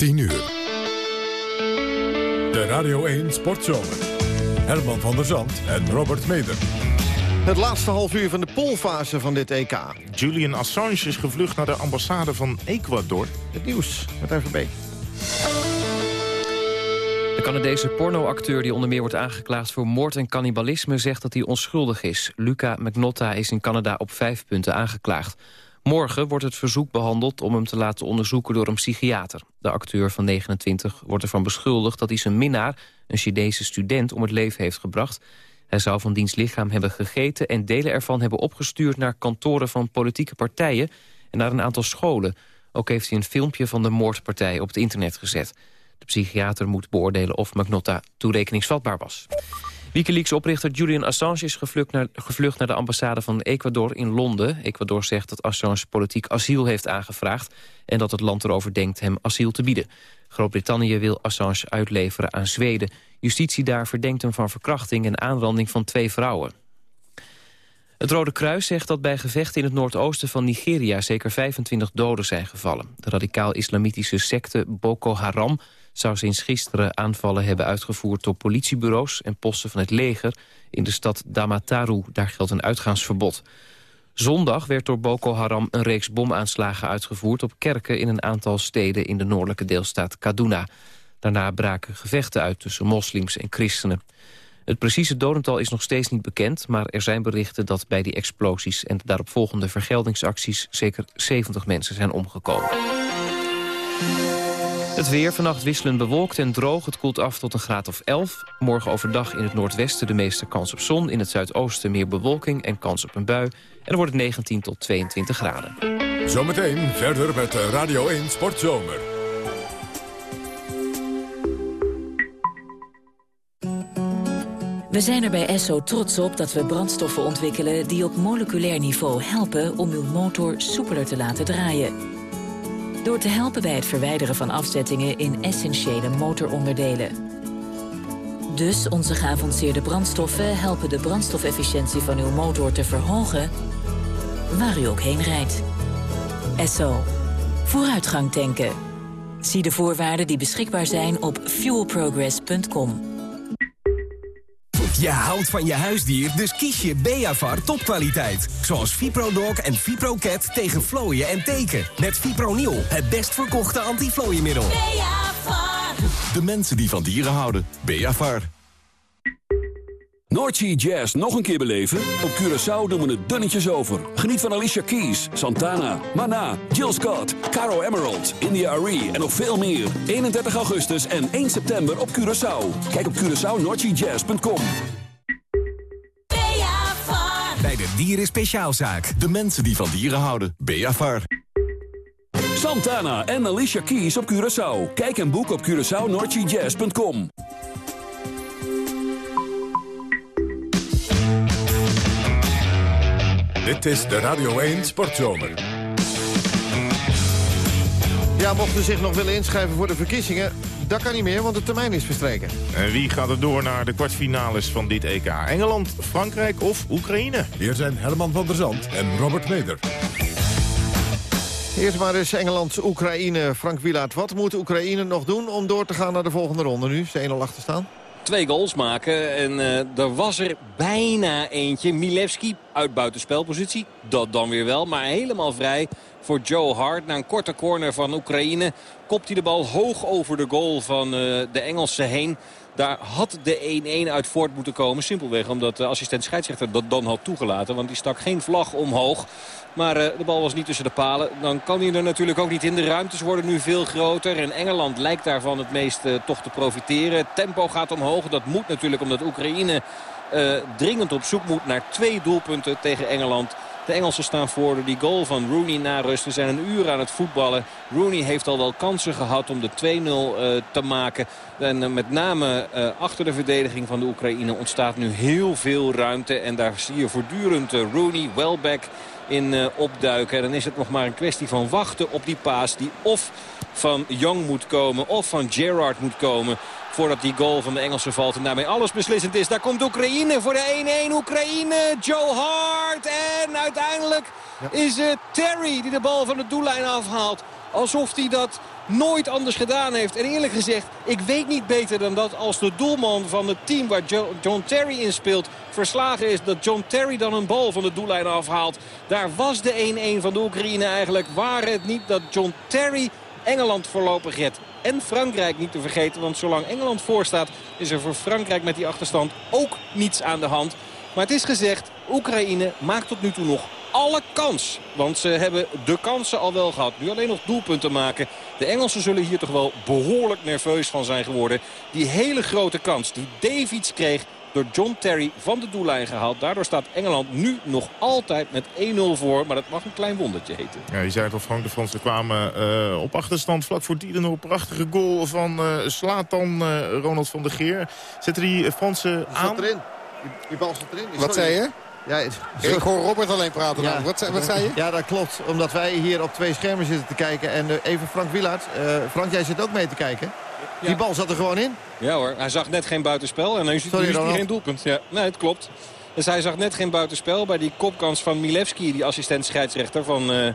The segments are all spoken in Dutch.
10 uur. De Radio 1 Sportzomer. Herman van der Zand en Robert Meder. Het laatste half uur van de poolfase van dit EK. Julian Assange is gevlucht naar de ambassade van Ecuador. Het nieuws met RVB. De Canadese pornoacteur die onder meer wordt aangeklaagd voor moord en cannibalisme zegt dat hij onschuldig is. Luca McNotta is in Canada op vijf punten aangeklaagd. Morgen wordt het verzoek behandeld om hem te laten onderzoeken door een psychiater. De acteur van 29 wordt ervan beschuldigd dat hij zijn minnaar, een Chinese student, om het leven heeft gebracht. Hij zou van diens lichaam hebben gegeten en delen ervan hebben opgestuurd naar kantoren van politieke partijen en naar een aantal scholen. Ook heeft hij een filmpje van de moordpartij op het internet gezet. De psychiater moet beoordelen of Magnotta toerekeningsvatbaar was. Wikileaks-oprichter Julian Assange is gevlucht naar, gevlucht naar de ambassade van Ecuador in Londen. Ecuador zegt dat Assange politiek asiel heeft aangevraagd... en dat het land erover denkt hem asiel te bieden. Groot-Brittannië wil Assange uitleveren aan Zweden. Justitie daar verdenkt hem van verkrachting en aanranding van twee vrouwen. Het Rode Kruis zegt dat bij gevechten in het noordoosten van Nigeria... zeker 25 doden zijn gevallen. De radicaal-islamitische secte Boko Haram zou sinds gisteren aanvallen hebben uitgevoerd op politiebureaus en posten van het leger in de stad Damataru. Daar geldt een uitgaansverbod. Zondag werd door Boko Haram een reeks bomaanslagen uitgevoerd op kerken in een aantal steden in de noordelijke deelstaat Kaduna. Daarna braken gevechten uit tussen moslims en christenen. Het precieze dodental is nog steeds niet bekend... maar er zijn berichten dat bij die explosies en daaropvolgende vergeldingsacties... zeker 70 mensen zijn omgekomen. Het weer vannacht wisselend bewolkt en droog. Het koelt af tot een graad of 11. Morgen overdag in het noordwesten de meeste kans op zon. In het zuidoosten meer bewolking en kans op een bui. En dan wordt het 19 tot 22 graden. Zometeen verder met Radio 1 Sportzomer. We zijn er bij Esso trots op dat we brandstoffen ontwikkelen... die op moleculair niveau helpen om uw motor soepeler te laten draaien. Door te helpen bij het verwijderen van afzettingen in essentiële motoronderdelen. Dus onze geavanceerde brandstoffen helpen de brandstofefficiëntie van uw motor te verhogen... waar u ook heen rijdt. Esso. Vooruitgang tanken. Zie de voorwaarden die beschikbaar zijn op fuelprogress.com. Je houdt van je huisdier, dus kies je Beavar topkwaliteit. Zoals ViproDog en ViproCat tegen vlooien en teken. Met Fipronil, het best verkochte antiflooienmiddel. Beavar. De mensen die van dieren houden. Beavar. Noordsea Jazz nog een keer beleven? Op Curaçao doen we het dunnetjes over. Geniet van Alicia Keys, Santana, Mana, Jill Scott, Caro Emerald, India Arie en nog veel meer. 31 augustus en 1 september op Curaçao. Kijk op CuraçaoNoordseaJazz.com. Bij de Dieren Speciaalzaak. De mensen die van dieren houden. Beavar. Santana en Alicia Keys op Curaçao. Kijk en boek op CuraçaoNoordseaJazz.com. Dit is de Radio 1 Sportzomer. Ja, mochten zich nog willen inschrijven voor de verkiezingen... dat kan niet meer, want de termijn is verstreken. En wie gaat er door naar de kwartfinales van dit EK? Engeland, Frankrijk of Oekraïne? Hier zijn Herman van der Zand en Robert Meder. Eerst maar eens Engeland-Oekraïne. Frank Wielaert, wat moet Oekraïne nog doen om door te gaan naar de volgende ronde nu? Ze 1-0 achter staan. Twee goals maken. En eh, er was er bijna eentje. Milewski uit buitenspelpositie. Dat dan weer wel. Maar helemaal vrij voor Joe Hart. Na een korte corner van Oekraïne kopt hij de bal hoog over de goal van eh, de Engelsen heen. Daar had de 1-1 uit voort moeten komen. Simpelweg omdat de assistent scheidsrechter dat dan had toegelaten. Want die stak geen vlag omhoog. Maar uh, de bal was niet tussen de palen. Dan kan hij er natuurlijk ook niet in. De ruimtes worden nu veel groter. En Engeland lijkt daarvan het meest uh, toch te profiteren. Het tempo gaat omhoog. Dat moet natuurlijk omdat Oekraïne uh, dringend op zoek moet naar twee doelpunten tegen Engeland. De Engelsen staan voor die goal van Rooney na rust. We zijn een uur aan het voetballen. Rooney heeft al wel kansen gehad om de 2-0 uh, te maken. En uh, met name uh, achter de verdediging van de Oekraïne ontstaat nu heel veel ruimte. En daar zie je voortdurend Rooney, Welbeck in opduiken. En dan is het nog maar een kwestie van wachten op die paas die of van Young moet komen of van Gerrard moet komen. Voordat die goal van de Engelsen valt en daarmee alles beslissend is. Daar komt Oekraïne voor de 1-1. Oekraïne, Joe Hart. En uiteindelijk ja. is het Terry die de bal van de doellijn afhaalt. Alsof hij dat nooit anders gedaan heeft. En eerlijk gezegd, ik weet niet beter dan dat als de doelman van het team waar John Terry in speelt verslagen is. Dat John Terry dan een bal van de doellijn afhaalt. Daar was de 1-1 van de Oekraïne eigenlijk. Waren het niet dat John Terry Engeland voorlopig redt. En Frankrijk niet te vergeten, want zolang Engeland voorstaat... is er voor Frankrijk met die achterstand ook niets aan de hand. Maar het is gezegd, Oekraïne maakt tot nu toe nog alle kans. Want ze hebben de kansen al wel gehad. Nu alleen nog doelpunten maken. De Engelsen zullen hier toch wel behoorlijk nerveus van zijn geworden. Die hele grote kans die Davids kreeg door John Terry van de doellijn gehaald. Daardoor staat Engeland nu nog altijd met 1-0 voor. Maar dat mag een klein wondertje heten. Ja, je zei het al, Frank. De Fransen kwamen uh, op achterstand vlak voor die een prachtige goal van uh, Slatan uh, Ronald van der Geer. Zetten die Fransen aan? Zat erin. Die bal zat erin. Wat zei je? Ja, ik hoor Robert alleen praten. Ja. Wat, wat zei je? Ja, dat klopt. Omdat wij hier op twee schermen zitten te kijken. En uh, even Frank Wielaert. Uh, Frank, jij zit ook mee te kijken. Ja. Die bal zat er gewoon in. Ja hoor, hij zag net geen buitenspel. En nu ziet hij geen doelpunt. Ja, nee, het klopt. Dus hij zag net geen buitenspel bij die kopkans van Milevski, die assistent scheidsrechter van uh, uh,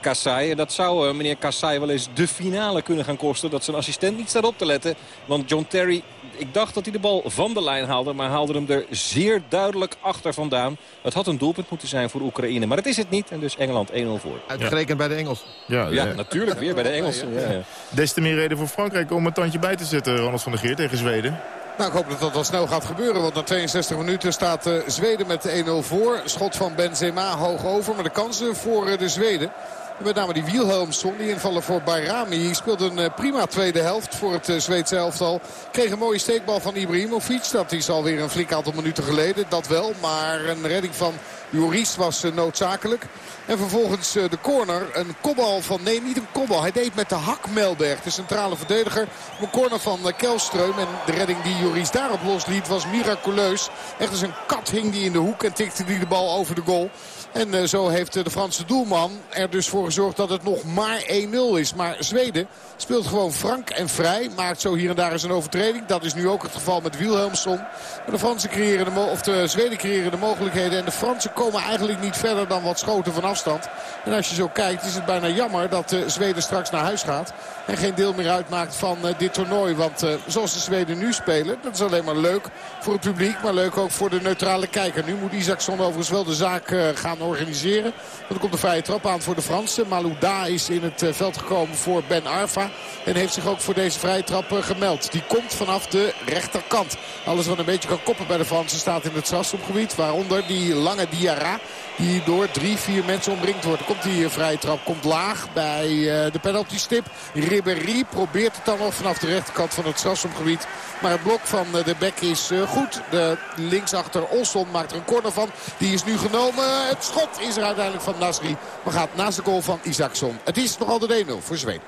Kassai. En dat zou uh, meneer Kassai wel eens de finale kunnen gaan kosten. Dat zijn assistent niet staat op te letten. Want John Terry, ik dacht dat hij de bal van de lijn haalde. Maar haalde hem er zeer duidelijk achter vandaan. Het had een doelpunt moeten zijn voor Oekraïne. Maar dat is het niet. En dus Engeland 1-0 voor. Uitgerekend ja. bij de Engelsen. Ja, ja, natuurlijk weer bij de Engelsen. Ja, ja. Des te meer reden voor Frankrijk om een tandje bij te zetten. Ronald van der Geer tegen Zweden. Nou, ik hoop dat dat wel snel gaat gebeuren. Want na 62 minuten staat uh, Zweden met 1-0 voor. Schot van Benzema hoog over. Maar de kansen voor uh, de Zweden. Met name die Wilhelmsson, die invallen voor Bayrami. Speelt een uh, prima tweede helft voor het Zweedse elftal. Kreeg een mooie steekbal van Ibrahimovic. Dat is alweer een flink aantal minuten geleden. Dat wel, maar een redding van Joris was noodzakelijk. En vervolgens de corner. Een kopbal van... Nee, niet een kopbal. Hij deed met de hak Melberg, de centrale verdediger. Een corner van Kelstreum. En de redding die Joris daarop losliet was miraculeus. Echt als een kat hing die in de hoek en tikte die de bal over de goal. En uh, zo heeft de Franse doelman er dus voor gezorgd dat het nog maar 1-0 is. Maar Zweden speelt gewoon frank en vrij. Maakt zo hier en daar eens een overtreding. Dat is nu ook het geval met Wilhelmsson. Maar de, Fransen creëren de, of de Zweden creëren de mogelijkheden. En de Fransen komen eigenlijk niet verder dan wat schoten van afstand. En als je zo kijkt is het bijna jammer dat de Zweden straks naar huis gaat. En geen deel meer uitmaakt van dit toernooi. Want zoals de Zweden nu spelen, dat is alleen maar leuk voor het publiek. Maar leuk ook voor de neutrale kijker. Nu moet Isaacson overigens wel de zaak gaan organiseren. Er komt een vrije trap aan voor de Fransen. Malouda is in het veld gekomen voor Ben Arfa. En heeft zich ook voor deze vrije trap gemeld. Die komt vanaf de rechterkant. Alles wat een beetje kan koppen bij de Fransen staat in het strafschopgebied. Waaronder die lange Diarra. Die door drie, vier mensen omringd wordt. Dan komt die vrije trap. Komt laag bij de penalty stip. Ribéry probeert het dan nog vanaf de rechterkant van het strafschopgebied. Maar het blok van de bek is goed. De linksachter Olson maakt er een corner van. Die is nu genomen. Het schot is er uiteindelijk van Nasri. Maar gaat naast de goal van Isaacson. Het is nog altijd 1-0 voor Zweden.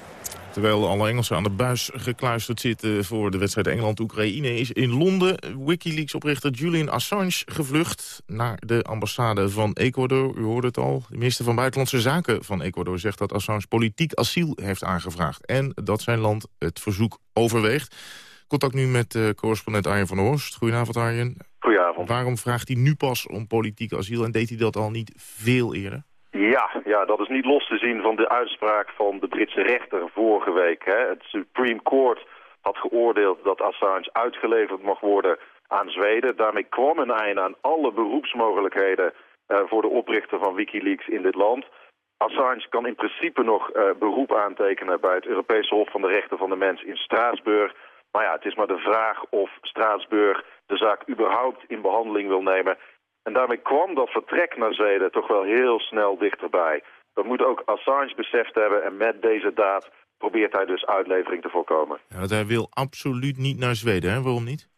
Terwijl alle Engelsen aan de buis gekluisterd zitten voor de wedstrijd Engeland-Oekraïne... is in Londen Wikileaks-oprichter Julian Assange gevlucht naar de ambassade van Ecuador. U hoorde het al. De minister van Buitenlandse Zaken van Ecuador zegt dat Assange politiek asiel heeft aangevraagd. En dat zijn land het verzoek overweegt. Contact nu met uh, correspondent Arjen van der Horst. Goedenavond Arjen. Goedenavond. Waarom vraagt hij nu pas om politiek asiel en deed hij dat al niet veel eerder? Ja, ja, dat is niet los te zien van de uitspraak van de Britse rechter vorige week. Hè. Het Supreme Court had geoordeeld dat Assange uitgeleverd mag worden aan Zweden. Daarmee kwam een einde aan alle beroepsmogelijkheden uh, voor de oprichter van Wikileaks in dit land. Assange kan in principe nog uh, beroep aantekenen bij het Europese Hof van de Rechten van de Mens in Straatsburg. Maar ja, het is maar de vraag of Straatsburg de zaak überhaupt in behandeling wil nemen. En daarmee kwam dat vertrek naar Zweden toch wel heel snel dichterbij. Dat moet ook Assange beseft hebben en met deze daad probeert hij dus uitlevering te voorkomen. Ja, want hij wil absoluut niet naar Zweden, hè? Waarom niet?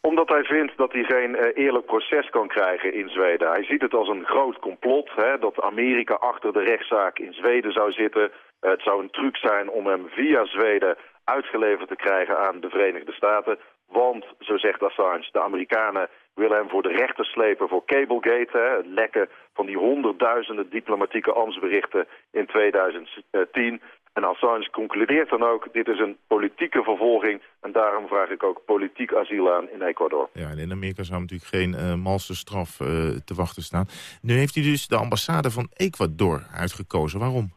Omdat hij vindt dat hij geen uh, eerlijk proces kan krijgen in Zweden. Hij ziet het als een groot complot, hè, dat Amerika achter de rechtszaak in Zweden zou zitten. Het zou een truc zijn om hem via Zweden uitgeleverd te krijgen aan de Verenigde Staten. Want, zo zegt Assange, de Amerikanen willen hem voor de rechter slepen voor Cablegate. Het lekken van die honderdduizenden diplomatieke ambtsberichten in 2010. En Assange concludeert dan ook, dit is een politieke vervolging... en daarom vraag ik ook politiek asiel aan in Ecuador. Ja, en in Amerika zou natuurlijk geen uh, malse straf uh, te wachten staan. Nu heeft hij dus de ambassade van Ecuador uitgekozen. Waarom?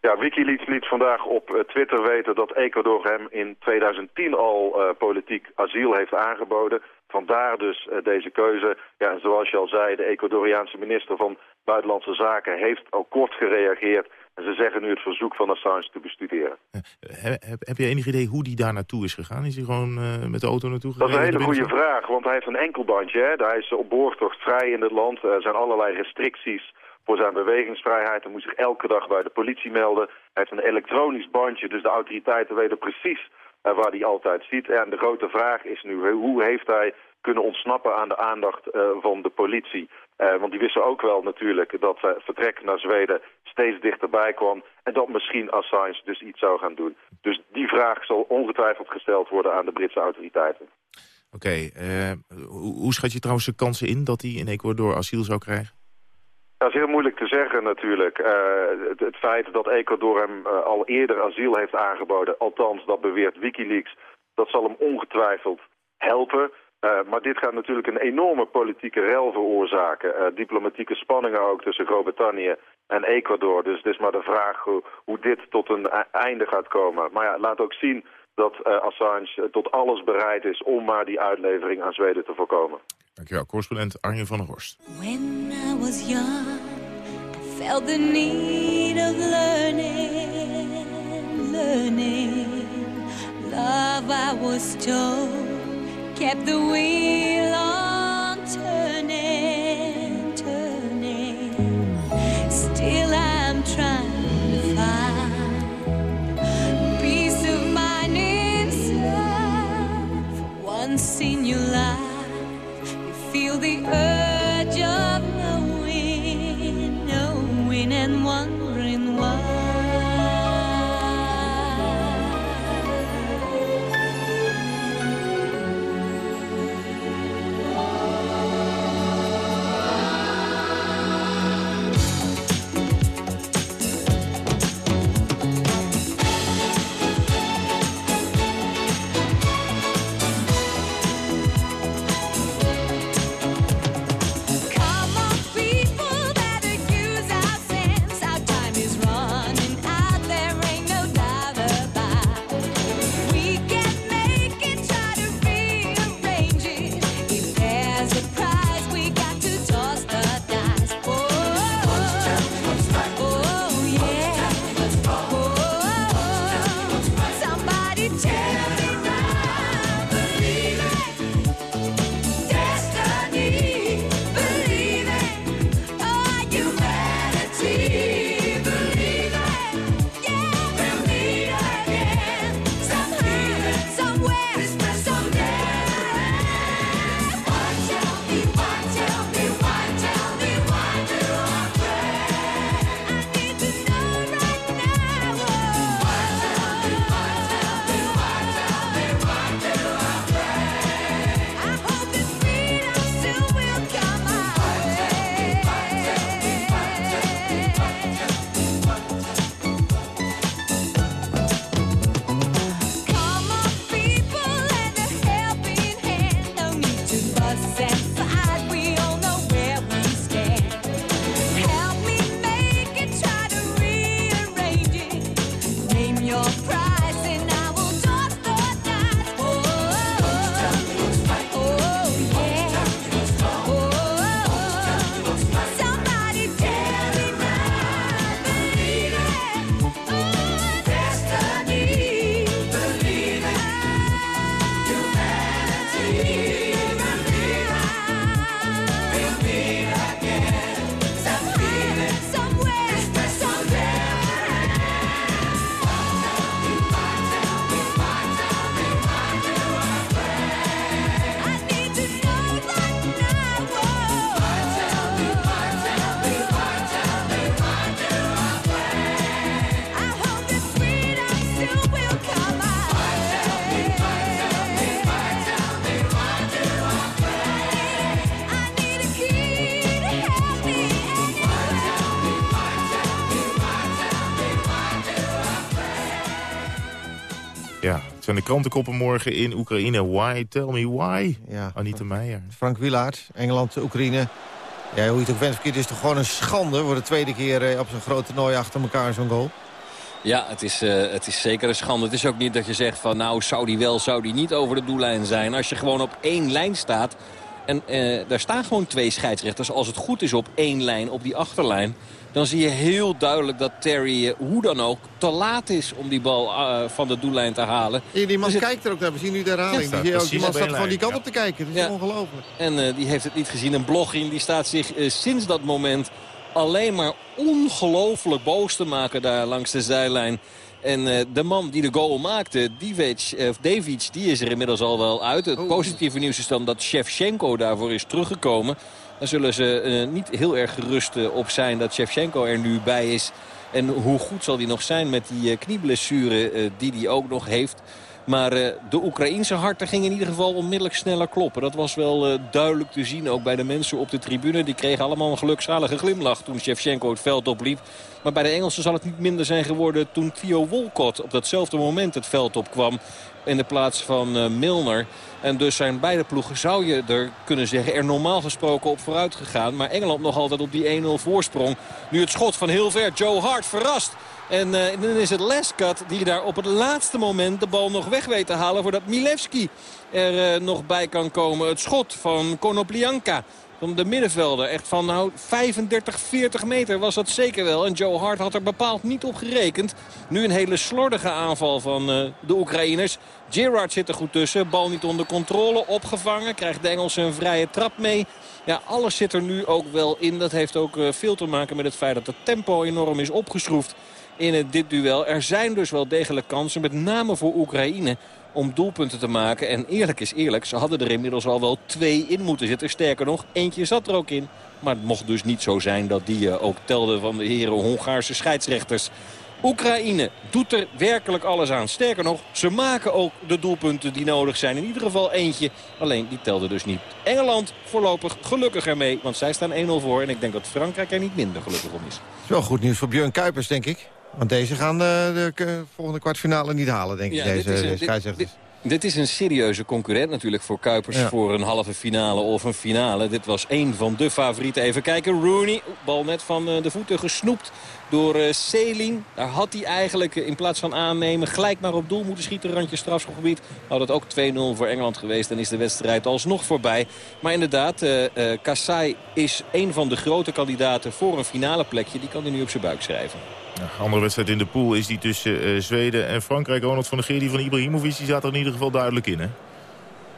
Ja, Wikileaks liet vandaag op eh, Twitter weten dat Ecuador hem in 2010 al uh, politiek asiel heeft aangeboden. Vandaar dus uh, deze keuze. Ja, en zoals je al zei, de Ecuadoriaanse minister van Buitenlandse Zaken heeft al kort gereageerd. En ze zeggen nu het verzoek van Assange te bestuderen. Heb, heb, heb je enig idee hoe die daar naartoe is gegaan? Is hij gewoon met de auto naartoe gegaan? Dat is een hele goede vraag, want hij heeft een enkelbandje. Hè? Hij is op boortocht vrij in het land. Er zijn allerlei restricties voor zijn bewegingsvrijheid. Hij moet zich elke dag bij de politie melden. Hij heeft een elektronisch bandje, dus de autoriteiten weten precies uh, waar hij altijd ziet. En de grote vraag is nu, hoe heeft hij kunnen ontsnappen aan de aandacht uh, van de politie? Uh, want die wisten ook wel natuurlijk dat vertrek naar Zweden steeds dichterbij kwam... en dat misschien Assange dus iets zou gaan doen. Dus die vraag zal ongetwijfeld gesteld worden aan de Britse autoriteiten. Oké, hoe schat je trouwens de kansen in dat hij in Ecuador asiel zou krijgen? Dat is heel moeilijk te zeggen natuurlijk. Uh, het, feit dat Ecuador hem uh, al eerder asiel heeft aangeboden, althans dat beweert Wikileaks, dat zal hem ongetwijfeld helpen. Uh, maar dit gaat natuurlijk een enorme politieke rel veroorzaken. diplomatieke spanningen ook tussen Groot-Brittannië en Ecuador. Dus het is maar de vraag hoe, hoe dit tot een einde gaat komen. Maar ja, laat ook zien dat Assange tot alles bereid is om maar die uitlevering aan Zweden te voorkomen. Dankjewel, correspondent Arjen van der Horst. When I was young, I felt the need of learning, learning. Love, I was told, kept the wheel on turning, turning. Still I'm trying to find peace of mind her. Zijn de krantenkoppen morgen in Oekraïne. Why? Tell me why. Ja. Anita Meijer. Frank Wielaert, Engeland, Oekraïne. Ja, hoe je het ook wenst, het is toch gewoon een schande... voor de tweede keer eh, op zo'n groot toernooi achter elkaar zo'n goal. Ja, het is, eh, het is zeker een schande. Het is ook niet dat je zegt van nou zou die wel, zou die niet over de doellijn zijn. Als je gewoon op één lijn staat en eh, daar staan gewoon twee scheidsrechters. Als het goed is op één lijn, op die achterlijn. Dan zie je heel duidelijk dat Terry, eh, hoe dan ook, te laat is om die bal eh, van de doellijn te halen. Ja, die man Dus het- kijkt er ook naar. We zien nu de herhaling. Ja, die, staat die, precies die man staat gewoon die kant op te kijken. Dat is Ja. ongelooflijk. En eh, die heeft het niet gezien. En Blochin die staat zich eh, sinds dat moment alleen maar ongelooflijk boos te maken daar langs de zijlijn. En eh, de man die de goal maakte, Divic, eh, die is er inmiddels al wel uit. Het positieve nieuws is dan dat Shevchenko daarvoor is teruggekomen. Daar zullen ze eh, niet heel erg gerust op zijn dat Shevchenko er nu bij is. En hoe goed zal die nog zijn met die knieblessure die hij ook nog heeft. Maar eh, de Oekraïense harten gingen in ieder geval onmiddellijk sneller kloppen. Dat was wel eh, duidelijk te zien, ook bij de mensen op de tribune. Die kregen allemaal een gelukzalige glimlach toen Shevchenko het veld opliep. Maar bij de Engelsen zal het niet minder zijn geworden toen Theo Walcott op datzelfde moment het veld opkwam. In de plaats van eh, Milner. En dus zijn beide ploegen, zou je er kunnen zeggen, er normaal gesproken op vooruit gegaan. Maar Engeland nog altijd op die 1-0 voorsprong. Nu het schot van heel ver. Joe Hart verrast. En eh, dan is het Lescott die daar op het laatste moment de bal nog weg weet te halen... voordat Milewski er eh, nog bij kan komen. Het schot van Konoplianka van de middenvelder. Echt van nou 35, 40 meter was dat zeker wel. En Joe Hart had er bepaald niet op gerekend. Nu een hele slordige aanval van eh, de Oekraïners. Gerrard zit er goed tussen. Bal niet onder controle. Opgevangen. Krijgt de Engelsen een vrije trap mee. Ja, alles zit er nu ook wel in. Dat heeft ook veel te maken met het feit dat het tempo enorm is opgeschroefd in dit duel. Er zijn dus wel degelijk kansen, met name voor Oekraïne om doelpunten te maken. En eerlijk is eerlijk, ze hadden er inmiddels al wel twee in moeten zitten. Sterker nog, eentje zat er ook in. Maar het mocht dus niet zo zijn dat die eh, ook telde van de heren Hongaarse scheidsrechters. Oekraïne doet er werkelijk alles aan. Sterker nog, ze maken ook de doelpunten die nodig zijn. In ieder geval eentje, alleen die telde dus niet. Engeland voorlopig gelukkig ermee, want zij staan 1-0 voor. En ik denk dat Frankrijk er niet minder gelukkig om is. Wel goed nieuws voor Björn Kuipers, denk ik. Want deze gaan de, de volgende kwartfinale niet halen, denk ik, Ja, deze is een- dit- scheidsrechters. Dit is een serieuze concurrent natuurlijk voor Kuipers Ja. voor een halve finale of een finale. Dit was één van de favorieten. Even kijken, Rooney, bal net van eh, de voeten gesnoept door eh Seling. Daar had hij eigenlijk eh, in plaats van aannemen gelijk maar op doel moeten schieten. Randje strafschopgebied. Had het ook 2-0 voor Engeland geweest. Dan is de wedstrijd alsnog voorbij. Maar inderdaad, eh Kassai is een van de grote kandidaten voor een finale plekje. Die kan hij nu op zijn buik schrijven. Andere wedstrijd in de pool is die tussen eh, Zweden en Frankrijk. Ronald van der Geer, die van Ibrahimovic, die zat er in ieder geval duidelijk in, hè?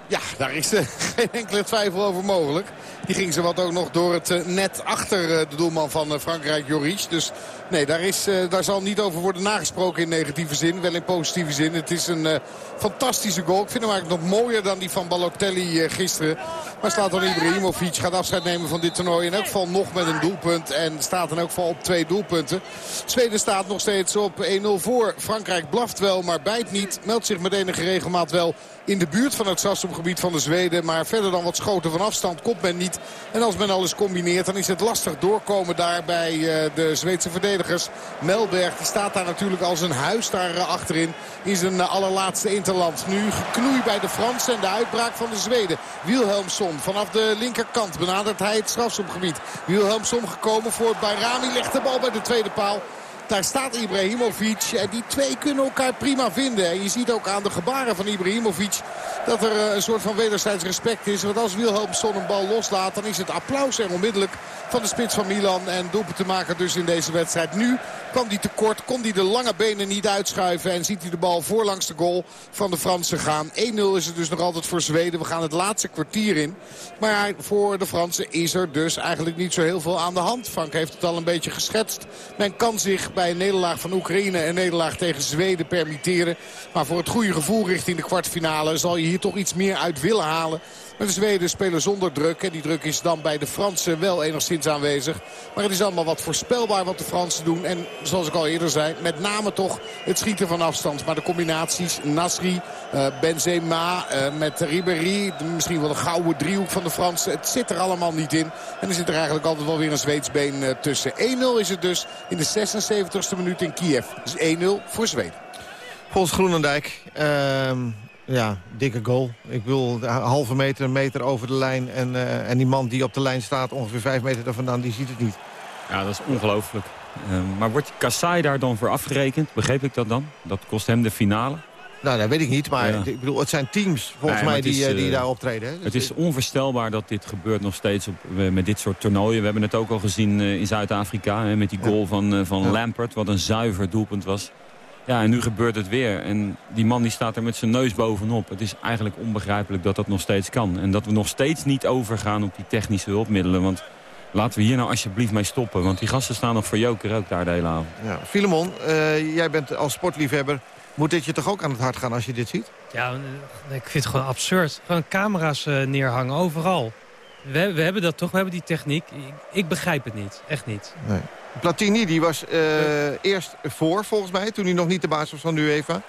Ja, daar is eh, geen enkele twijfel over mogelijk. Die ging ze wat ook nog door het eh, net achter de doelman van Frankrijk, Joris. Dus nee, daar, is, eh, daar zal niet over worden nagesproken in negatieve zin. Wel in positieve zin. Het is een eh, fantastische goal. Ik vind hem eigenlijk nog mooier dan die van Balotelli eh, gisteren. Maar staat dan Ibrahimovic, gaat afscheid nemen van dit toernooi. In elk geval nog met een doelpunt. En staat in elk geval op twee doelpunten. Zweden staat nog steeds op 1-0 voor. Frankrijk blaft wel, maar bijt niet. Meldt zich met enige regelmaat wel in de buurt van het strafschopgebied van de Zweden. Maar verder dan wat schoten van afstand komt men niet. En als men alles combineert, dan is het lastig doorkomen daar bij de Zweedse Melberg, die staat daar natuurlijk als een huis daar eh, achterin. In zijn eh, allerlaatste interland. Nu geknoei bij de Fransen en de uitbraak van de Zweden. Wilhelmsson vanaf de linkerkant benadert hij het strafschopgebied. Wilhelmsson gekomen voor Bayrami. Legt de bal bij de tweede paal. Daar staat Ibrahimovic. En die twee kunnen elkaar prima vinden. En je ziet ook aan de gebaren van Ibrahimovic dat er eh, een soort van wederzijds respect is. Want als Wilhelmsson een bal loslaat, dan is het applaus er onmiddellijk van de spits van Milan. En doelpunt te maken dus in deze wedstrijd. Nu kwam hij tekort, kon hij de lange benen niet uitschuiven. En ziet hij de bal voorlangs de goal van de Fransen gaan. 1-0 is het dus nog altijd voor Zweden. We gaan het laatste kwartier in. Maar voor de Fransen is er dus eigenlijk niet zo heel veel aan de hand. Frank heeft het al een beetje geschetst. Men kan zich bij een nederlaag van Oekraïne en nederlaag tegen Zweden permitteren. Maar voor het goede gevoel richting de kwartfinale zal je hier toch iets meer uit willen halen. Maar de Zweden spelen zonder druk. En die druk is dan bij de Fransen wel enigszins aanwezig. Maar het is allemaal wat voorspelbaar wat de Fransen doen. En zoals ik al eerder zei, met name toch het schieten van afstand. Maar de combinaties, Nasri, eh, Benzema eh, met Ribéry. Misschien wel een gouden driehoek van de Fransen. Het zit er allemaal niet in. En er zit er eigenlijk altijd wel weer een Zweeds been eh, tussen. 1-0 is het dus in de 76e minuut in Kiev. Dus 1-0 voor Zweden. Volgens Groenendijk, ehm, ja, dikke goal. Ik bedoel, een halve meter, een meter over de lijn. En, eh, en die man die op de lijn staat, ongeveer vijf meter er vandaan, die ziet het niet. Ja, dat is ongelooflijk. Ehm, maar wordt Kassai daar dan voor afgerekend? Begreep ik dat dan? Dat kost hem de finale? Nou, dat weet ik niet. Maar Ja. ik bedoel, het zijn teams volgens Nee, mij het die, eh, die eh, daar optreden. Hè? Dus Het is onvoorstelbaar dat dit gebeurt nog steeds op, met dit soort toernooien. We Ja. En nu gebeurt het weer. En die man die staat er met zijn neus bovenop. Het is eigenlijk onbegrijpelijk dat dat nog steeds kan. En dat we nog steeds niet overgaan op die technische hulpmiddelen. Want laten we hier nou alsjeblieft mee stoppen. Want die gasten staan nog voor joker ook daar de hele avond. Ja. Filemon, eh, jij bent als sportliefhebber... moet dit je toch ook aan het hart gaan als je dit ziet? Ja, ik vind het gewoon absurd. Gewoon camera's eh, neerhangen overal. We, we hebben dat toch, we hebben die techniek. Ik, ik begrijp het niet, echt niet. Nee. Platini die was eh, eerst voor, volgens mij... toen hij nog niet de baas was van de UEFA.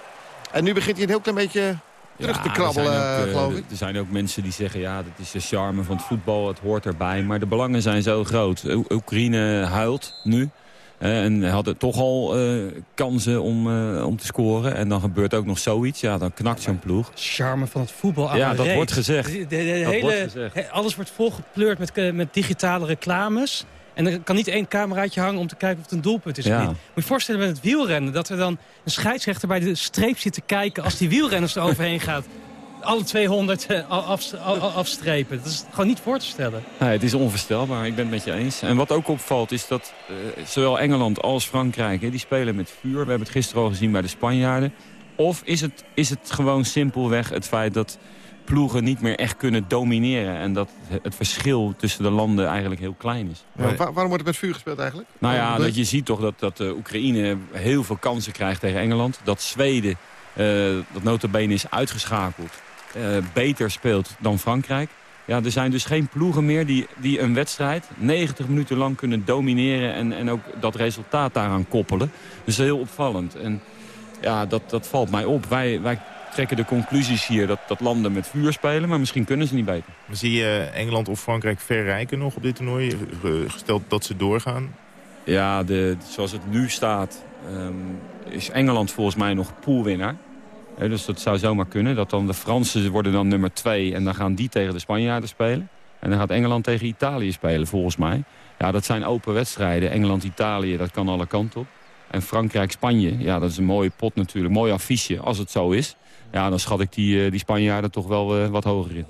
En nu begint hij een heel klein beetje terug te krabbelen, er ook, eh, eh, geloof ik. Er zijn ook mensen die zeggen, ja, dat is de charme van het voetbal, het hoort erbij. Maar de belangen zijn zo groot. O- Oekraïne huilt nu. Eh, en hadden toch al eh, kansen om, eh, om te scoren. En dan gebeurt ook nog zoiets. Ja, dan knakt zo'n ploeg. Charme van het voetbal aan Ja, dat wordt gezegd. De, de- de Dat hele, wordt gezegd. he- alles wordt volgepleurd met, met digitale reclames. En er kan niet één cameraatje hangen om te kijken of het een doelpunt is Ja. of niet. Moet je je voorstellen met het wielrennen... dat er dan een scheidsrechter bij de streep zit te kijken... als die wielrenners er overheen gaat. Alle 200 eh, af, af- afstrepen. Dat is gewoon niet voor te stellen. Nee, het is onvoorstelbaar, ik ben het met je eens. En wat ook opvalt is dat eh, zowel Engeland als Frankrijk... Hè, die spelen met vuur. We hebben het gisteren al gezien bij de Spanjaarden. Of is het, is het gewoon simpelweg het feit dat ploegen niet meer echt kunnen domineren... en dat het verschil tussen de landen eigenlijk heel klein is. Ja, waar- waarom wordt het met vuur gespeeld eigenlijk? Nou ja, dat je ziet toch dat, dat de Oekraïne heel veel kansen krijgt tegen Engeland. Dat Zweden, eh, dat notabene is uitgeschakeld, eh, beter speelt dan Frankrijk. Ja, er zijn dus geen ploegen meer die, die een wedstrijd 90 minuten lang kunnen domineren... En, en ook dat resultaat daaraan koppelen. Dus dat is heel opvallend. En ja, dat, dat valt mij op. Wij, wij trekken de conclusies hier dat, dat landen met vuur spelen... maar misschien kunnen ze niet beter. Zie je Engeland of Frankrijk verrijken nog op dit toernooi? eh, Gesteld dat ze doorgaan? Ja, de, zoals het nu staat ehm, is Engeland volgens mij nog poolwinnaar. Hè, dus dat zou zomaar kunnen. Dat dan de Fransen worden dan nummer twee en dan gaan die tegen de Spanjaarden spelen. En dan gaat Engeland tegen Italië spelen volgens mij. Ja, dat zijn open wedstrijden. Engeland-Italië, dat kan alle kanten op. En Frankrijk-Spanje, ja, dat is een mooie pot natuurlijk. Mooi affiche, als het zo is. Ja, dan schat ik die, eh, die Spanjaarden toch wel eh, wat hoger in.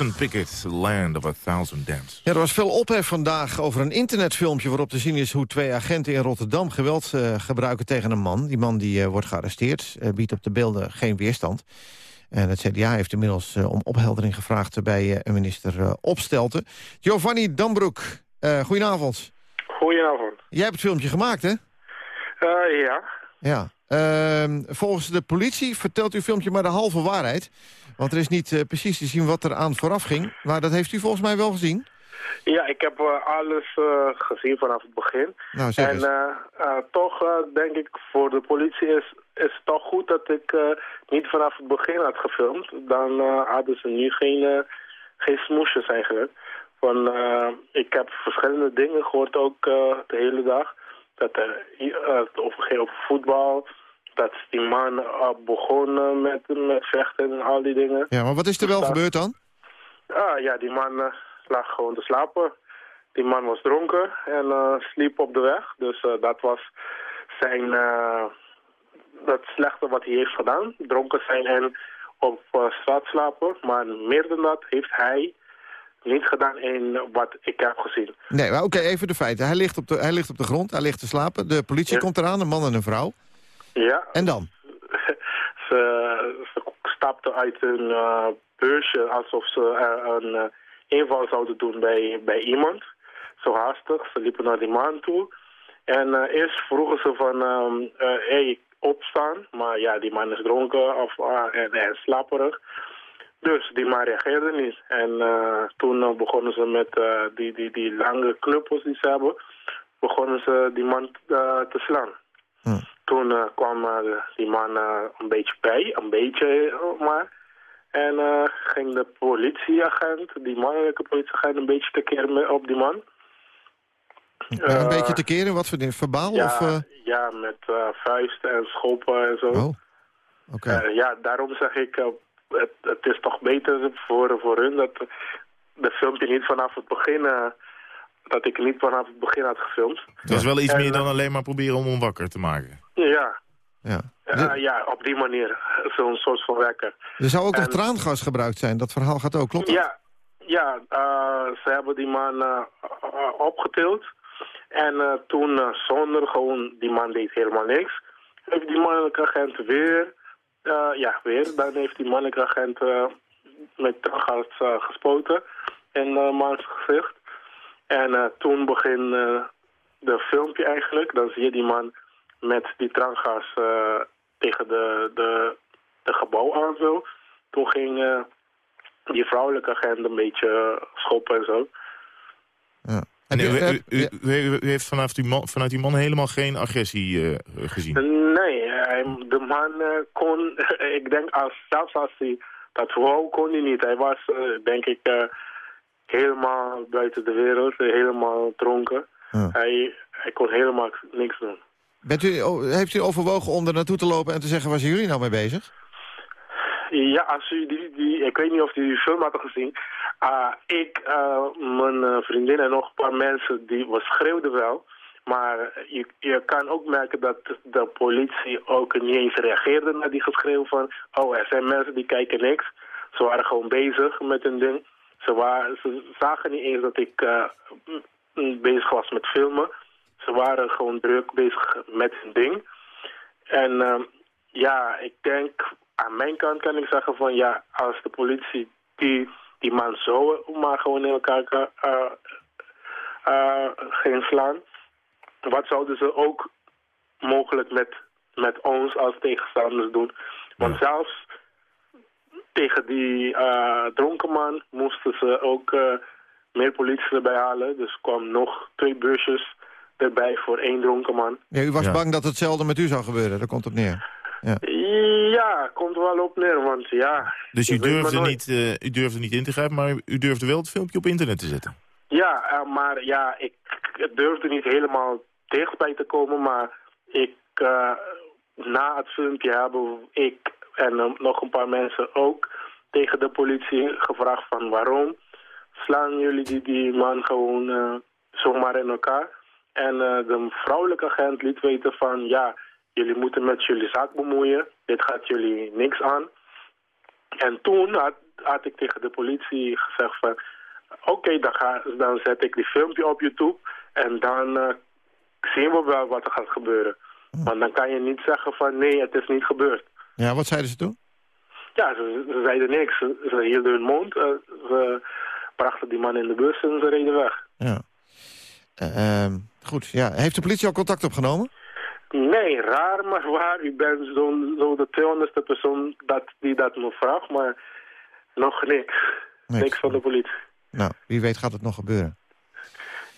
Wilson Pickett, Land of a Thousand Dams. Ja, er was veel ophef vandaag over een internetfilmpje... waarop te zien is hoe twee agenten in Rotterdam geweld eh, gebruiken tegen een man. Die man die eh, wordt gearresteerd, eh, biedt op de beelden geen weerstand. En het CDA heeft inmiddels om opheldering gevraagd bij eh, minister Opstelten. Giovanni Dambroek, eh goedenavond. Goedenavond. Jij hebt het filmpje gemaakt, hè? Eh, ja. Ja. Ehm, volgens de politie vertelt uw filmpje maar de halve waarheid. Want er is niet eh, precies te zien wat er aan vooraf ging. Maar dat heeft u volgens mij wel gezien. Ja, ik heb eh, alles eh, gezien vanaf het begin. Nou, en toch denk ik voor de politie is, is het toch goed dat ik niet vanaf het begin had gefilmd. Dan hadden ze nu geen, geen smoesjes eigenlijk. Van, ik heb verschillende dingen gehoord ook de hele dag. Dat er over over voetbal. Dat die man uh, begon eh, met, met vechten en al die dingen. Ja, maar wat is er wel Dus dat- gebeurd dan? Ah, ja, die man eh, lag gewoon te slapen. Die man was dronken en eh, sliep op de weg. Dus eh, dat was zijn... eh dat slechte wat hij heeft gedaan. Dronken zijn en op eh, straat slapen. Maar meer dan dat heeft hij niet gedaan in wat ik heb gezien. Nee, maar oké, even de feiten. Hij ligt, op de, hij ligt op de grond, hij ligt te slapen. De politie komt eraan, een man en een vrouw. Ja. En dan? Ze, ze stapten uit hun eh, beursje alsof ze eh, een eh, inval zouden doen bij, bij iemand. Zo haastig. Ze liepen naar die man toe. En eerst vroegen ze van, eh, hey, opstaan. Maar ja, die man is dronken of, ah, en, en slaperig. Dus die man reageerde niet. En toen begonnen ze met die, die, die lange knuppels die ze hebben, begonnen ze die man te slaan. Toen eh, kwam eh, die man eh, een beetje bij, een beetje maar. En eh, ging de politieagent, die mannelijke politieagent, een beetje tekeer met- op die man. Een beetje te keren, wat voor dingen? Verbaal? Ja, Of, eh, ja met eh, vuisten en schoppen en zo. Oh, oké. Eh, ja, daarom zeg ik, eh, het, het is toch beter voor, voor hun dat de filmpje niet vanaf het begin, dat ik niet vanaf het begin had gefilmd. Het was wel iets En, meer dan alleen maar proberen om hem wakker te maken. Ja, ja. ja, ja op die manier, zo'n soort van wekker. Er zou ook nog traangas gebruikt zijn. Dat verhaal gaat ook, klopt dat? Ja, ja eh, ze hebben die man eh, eh, opgetild. En eh, toen eh, zonder gewoon, die man deed helemaal niks. Heeft die mannelijke agent weer, eh, ja weer, dan heeft die mannelijke agent eh, met traangas eh, gespoten in de mans gezicht. En eh, toen begin eh, de filmpje eigenlijk, dan zie je die man met die traangas eh, tegen de, de, de gebouw aan zo. Toen ging eh, die vrouwelijke agent een beetje schoppen en zo. En u, je- u, heb- u- u- u heeft vanaf die man, vanuit die man helemaal geen agressie eh, gezien? Nee, hij, de man kon, ik denk als, zelfs als hij dat wou, kon hij niet. Hij was, denk ik, eh, helemaal buiten de wereld, helemaal dronken. Hij, hij kon helemaal niks doen. Bent u, oh, heeft u overwogen om er naartoe te lopen en te zeggen... waar zijn jullie nou mee bezig? Ja, als u die, die, ik weet niet of u die film hadden gezien. Ah, ik, eh, mijn eh, vriendin en nog een paar mensen, die, we schreeuwden wel. Maar je, je kan ook merken dat de politie ook niet eens reageerde naar die geschreeuw van... oh, er zijn mensen die kijken niks. Ze waren gewoon bezig met hun ding. Ze, waren, ze zagen niet eens dat ik eh, bezig was met filmen. Ze waren gewoon druk bezig met hun ding. En ehm, ja, ik denk, aan mijn kant kan ik zeggen van ja, als de politie die, die man zo maar gewoon in elkaar uh, uh, ging slaan, wat zouden ze ook mogelijk met, met ons als tegenstanders doen? Want zelfs tegen die dronken man moesten ze ook meer politie erbij halen. Dus kwam nog twee busjes erbij voor één dronken man. Ja, u was bang dat hetzelfde met u zou gebeuren, daar komt het op neer. Ja. Ja, komt er wel op neer, want ja... Dus u durfde, niet, uh, u durfde niet in te grijpen, maar u durfde wel het filmpje op internet te zetten? Ja, uh, maar ja, ik durfde niet helemaal dichtbij te komen, maar ik... Uh, na het filmpje hebben ik en uh, nog een paar mensen ook tegen de politie gevraagd van waarom slaan jullie die, die man gewoon uh, zomaar in elkaar. En uh, de vrouwelijke agent liet weten van ja, jullie moeten met jullie zaak bemoeien. Dit gaat jullie niks aan. En toen had had ik tegen de politie gezegd van... Oké, dan, ga- dan zet ik die filmpje op YouTube en dan eh, zien we wel wat er gaat gebeuren. Want dan kan je niet zeggen van nee, het is niet gebeurd. Ja, wat zeiden ze toen? Ja, ze, ze zeiden niks. Ze, ze hielden hun mond. eh, ze brachten die man in de bus en ze reden weg. Ja. Eh, ehm, goed, ja. Heeft de politie al contact opgenomen? Nee, raar maar waar. U bent zo, zo de 200ste persoon dat, die dat me vraagt, maar nog niks. Niks. Niks van de politie. Nou, wie weet gaat het nog gebeuren.